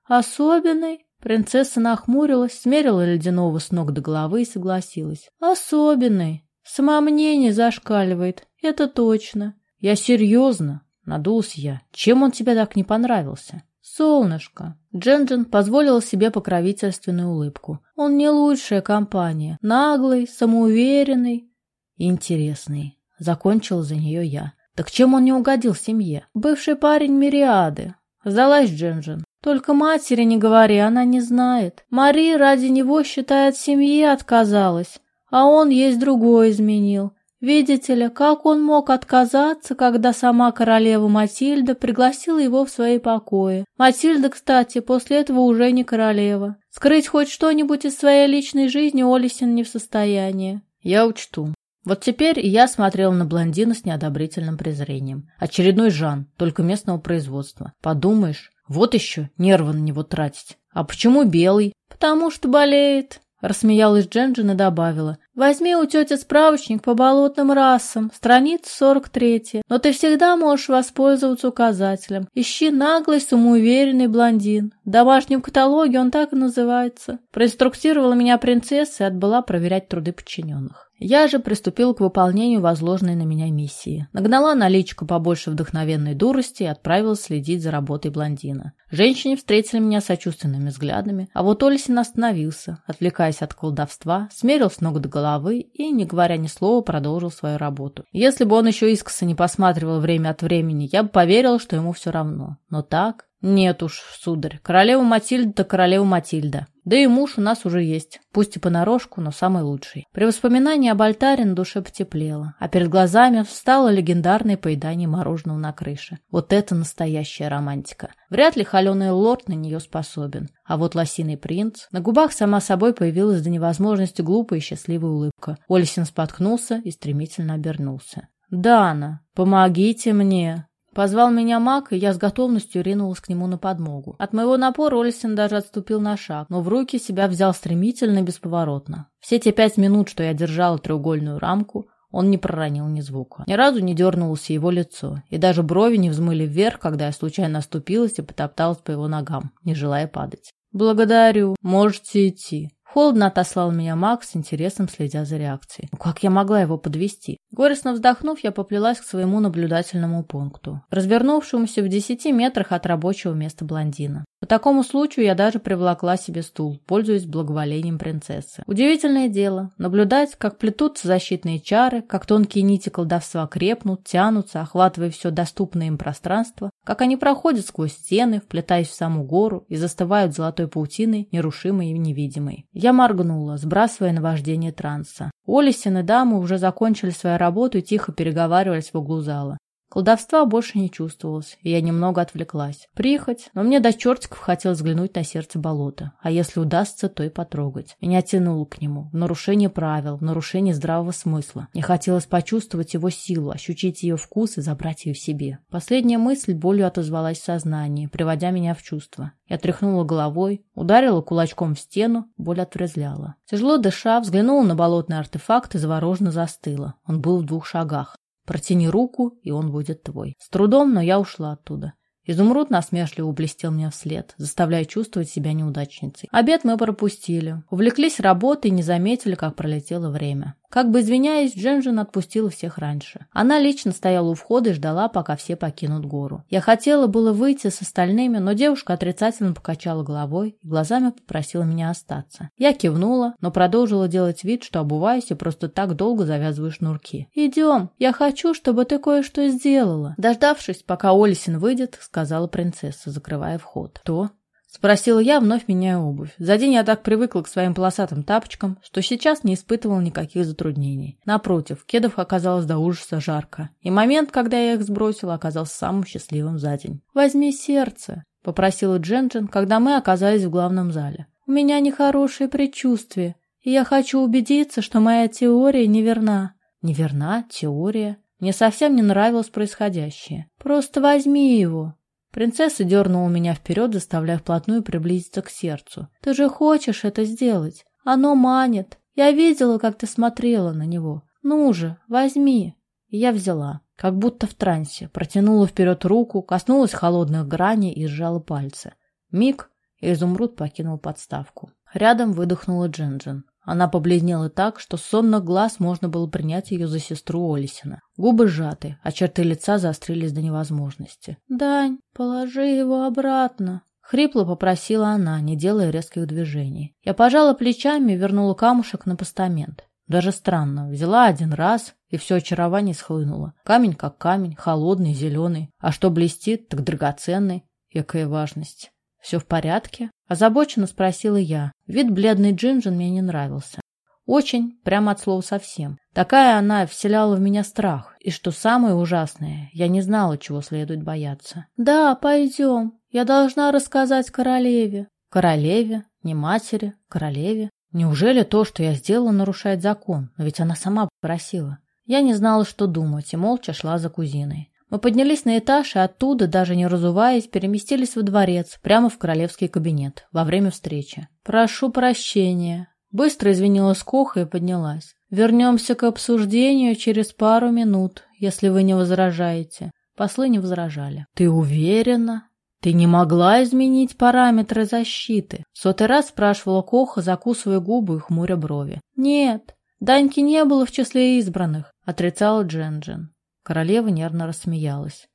«Особенный?» Принцесса нахмурилась, смерила ледяного с ног до головы и согласилась. «Особенный. Самомнение зашкаливает. Это точно. Я серьезно. Надулся я. Чем он тебе так не понравился?» «Солнышко!» Дженджин позволил себе покровительственную улыбку. «Он не лучшая компания. Наглый, самоуверенный, интересный». Закончил за нее я. «Так чем он не угодил семье?» «Бывший парень Мириады». Сдалась Дженджин. Только матери не говори, она не знает. Мари ради него, считает, семьи отказалась, а он есть другой изменил. Видите ли, как он мог отказаться, когда сама королева Матильда пригласила его в свои покои? Матильда, кстати, после этого уже не королева. Скрыть хоть что-нибудь из своей личной жизни Олисин не в состоянии. Я учту. Вот теперь я смотрел на блондина с неодобрительным презрением. Очередной Жан, только местного производства. Подумаешь, вот еще нервы на него тратить. А почему белый? Потому что болеет. Рассмеялась Дженджин и добавила. «Возьми у тети справочник по болотным расам, страница 43. Но ты всегда можешь воспользоваться указателем. Ищи наглый, самоуверенный блондин. В домашнем каталоге он так и называется». Проинструктировала меня принцесса и отбыла проверять труды подчиненных. Я же приступил к выполнению возложенной на меня миссии. Нагнала наличку побольше вдохновенной дурости и отправилась следить за работой блондина. Женщины встретили меня сочувственными взглядами, а вот Олесин остановился, отвлекаясь от колдовства, смерил с ног до головы и, не говоря ни слова, продолжил свою работу. Если бы он еще искоса не посматривал время от времени, я бы поверил, что ему все равно. Но так... Нет уж, сударь, королева Матильда-то королева Матильда. Да и муж у нас уже есть, пусть и понарошку, но самый лучший. При воспоминании об альтаре на душе потеплело, а перед глазами встало легендарное поедание мороженого на крыше. Вот это настоящая романтика. Вряд ли холеный лорд на нее способен. А вот лосиный принц... На губах сама собой появилась до невозможности глупая и счастливая улыбка. Олесин споткнулся и стремительно обернулся. «Дана, помогите мне!» Позвал меня маг, и я с готовностью ринулась к нему на подмогу. От моего напора Ольсен даже отступил на шаг, но в руки себя взял стремительно и бесповоротно. Все те пять минут, что я держала треугольную рамку, он не проронил ни звука. Ни разу не дернулось его лицо, и даже брови не взмыли вверх, когда я случайно оступилась и потопталась по его ногам, не желая падать. «Благодарю. Можете идти». Холодно отослал меня Макс, с интересом следя за реакцией. Ну как я могла его подвести? Горестно вздохнув, я поплелась к своему наблюдательному пункту, развернувшемуся в десяти метрах от рабочего места блондина. По такому случаю я даже привлекла себе стул, пользуясь благоволением принцессы. Удивительное дело, наблюдать, как плетутся защитные чары, как тонкие нити колдовства крепнут, тянутся, охватывая все доступное им пространство, как они проходят сквозь стены, вплетаясь в саму гору и застывают золотой паутиной, нерушимой и невидимой. Я моргнула, сбрасывая наваждение транса. Олесин и дамы уже закончили свою работу и тихо переговаривались в углу зала. Колдовства больше не чувствовалось, и я немного отвлеклась. Прихоть, но мне до чертиков хотелось взглянуть на сердце болота, а если удастся, то и потрогать. Меня тянуло к нему, в нарушение правил, в нарушение здравого смысла. Мне хотелось почувствовать его силу, ощутить ее вкус и забрать ее себе. Последняя мысль болью отозвалась в сознании, приводя меня в чувство. Я тряхнула головой, ударила кулачком в стену, боль отврезляла. Тяжело дыша, взглянула на болотный артефакт и завороженно застыла. Он был в двух шагах. Протяни руку, и он будет твой. С трудом, но я ушла оттуда. Изумруд насмешливо блестел мне вслед, заставляя чувствовать себя неудачницей. Обед мы пропустили. Увлеклись работой и не заметили, как пролетело время. Как бы извиняясь, Дженджин отпустила всех раньше. Она лично стояла у входа и ждала, пока все покинут гору. Я хотела было выйти с остальными, но девушка отрицательно покачала головой и глазами попросила меня остаться. Я кивнула, но продолжила делать вид, что обуваюсь и просто так долго завязываю шнурки. «Идем, я хочу, чтобы ты кое-что сделала». Дождавшись, пока Олисин выйдет, сказала принцесса, закрывая вход. «То?» Спросила я, вновь меняя обувь. За день я так привыкла к своим полосатым тапочкам, что сейчас не испытывала никаких затруднений. Напротив, кедов оказалось до ужаса жарко. И момент, когда я их сбросила, оказался самым счастливым за день. «Возьми сердце», — попросила Дженджин, когда мы оказались в главном зале. «У меня нехорошее предчувствие, и я хочу убедиться, что моя теория неверна». «Неверна? Теория?» Мне совсем не нравилось происходящее. «Просто возьми его». Принцесса дернула меня вперед, заставляя вплотную приблизиться к сердцу. «Ты же хочешь это сделать? Оно манит. Я видела, как ты смотрела на него. Ну же, возьми». Я взяла, как будто в трансе, протянула вперед руку, коснулась холодных граней и сжала пальцы. Миг, и изумруд покинул подставку. Рядом выдохнула Джинджин. Она побледнела так, что сонных глаз можно было принять ее за сестру Олисина. Губы сжаты, а черты лица заострились до невозможности. «Дань, положи его обратно», — хрипло попросила она, не делая резких движений. Я пожала плечами и вернула камушек на постамент. Даже странно, взяла один раз, и все очарование схлынуло. Камень как камень, холодный, зеленый. А что блестит, так драгоценный. Якая важность. «Все в порядке?» – озабоченно спросила я. Вид бледный Джинджин мне не нравился. Очень, прямо от слова совсем. Такая она вселяла в меня страх. И что самое ужасное, я не знала, чего следует бояться. «Да, пойдем. Я должна рассказать королеве». «Королеве? Не матери? Королеве?» Неужели то, что я сделала, нарушает закон? Но ведь она сама попросила. Я не знала, что думать, и молча шла за кузиной. Мы поднялись на этаж и оттуда, даже не разуваясь, переместились во дворец, прямо в королевский кабинет, во время встречи. «Прошу прощения». Быстро извинилась Коха и поднялась. «Вернемся к обсуждению через пару минут, если вы не возражаете». Послы не возражали. «Ты уверена?» «Ты не могла изменить параметры защиты?» Сотый раз спрашивала Коха, закусывая губы и хмуря брови. «Нет, Даньки не было в числе избранных», — отрицала Дженджин. Королева нервно рассмеялась.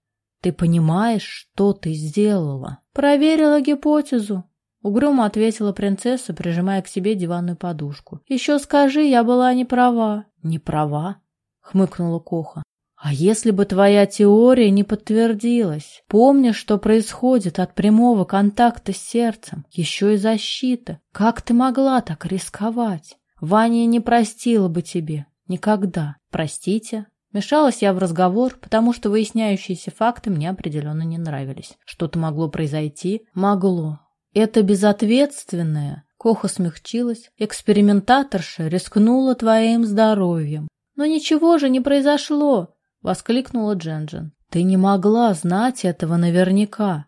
«Ты понимаешь, что ты сделала?» «Проверила гипотезу», — угрюмо ответила принцесса, прижимая к себе диванную подушку. «Еще скажи, я была не права». «Не права?» — хмыкнула Коха. «А если бы твоя теория не подтвердилась? Помнишь, что происходит от прямого контакта с сердцем? Еще и защита. Как ты могла так рисковать? Ваня не простила бы тебе. Никогда. Простите, Мешалась я в разговор, потому что выясняющиеся факты мне определенно не нравились. Что-то могло произойти? Могло. Это безответственное. Коха смягчилась. Экспериментаторша рискнула твоим здоровьем. Но ничего же не произошло, воскликнула Дженджин. Ты не могла знать этого наверняка.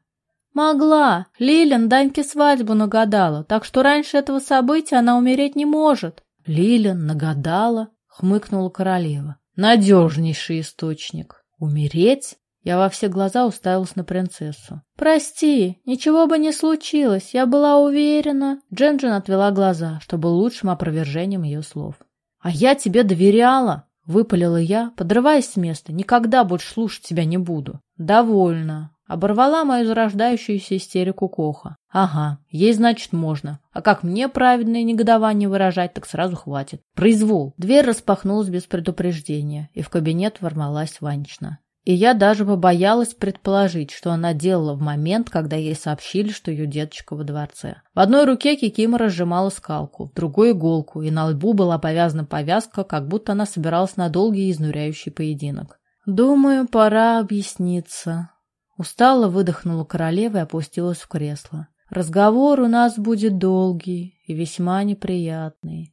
Могла. Лилин Даньке свадьбу нагадала, так что раньше этого события она умереть не может. Лилин нагадала, хмыкнула королева. Надежнейший источник. Умереть? Я во все глаза уставилась на принцессу. «Прости, ничего бы не случилось, я была уверена». Дженджин отвела глаза, чтобы лучшим опровержением ее слов. «А я тебе доверяла», — выпалила я, подрываясь с места. «Никогда больше слушать тебя не буду». «Довольно. Оборвала мою зарождающуюся истерику Коха. Ага, ей, значит, можно. А как мне праведное негодование выражать, так сразу хватит. Произвол. Дверь распахнулась без предупреждения, и в кабинет ворвалась Ванечна. И я даже побоялась предположить, что она делала в момент, когда ей сообщили, что ее деточка во дворце. В одной руке Кикима разжимала скалку, в другой — иголку, и на лбу была повязана повязка, как будто она собиралась на долгий изнуряющий поединок. «Думаю, пора объясниться», Устало выдохнула королева и опустилась в кресло. Разговор у нас будет долгий и весьма неприятный.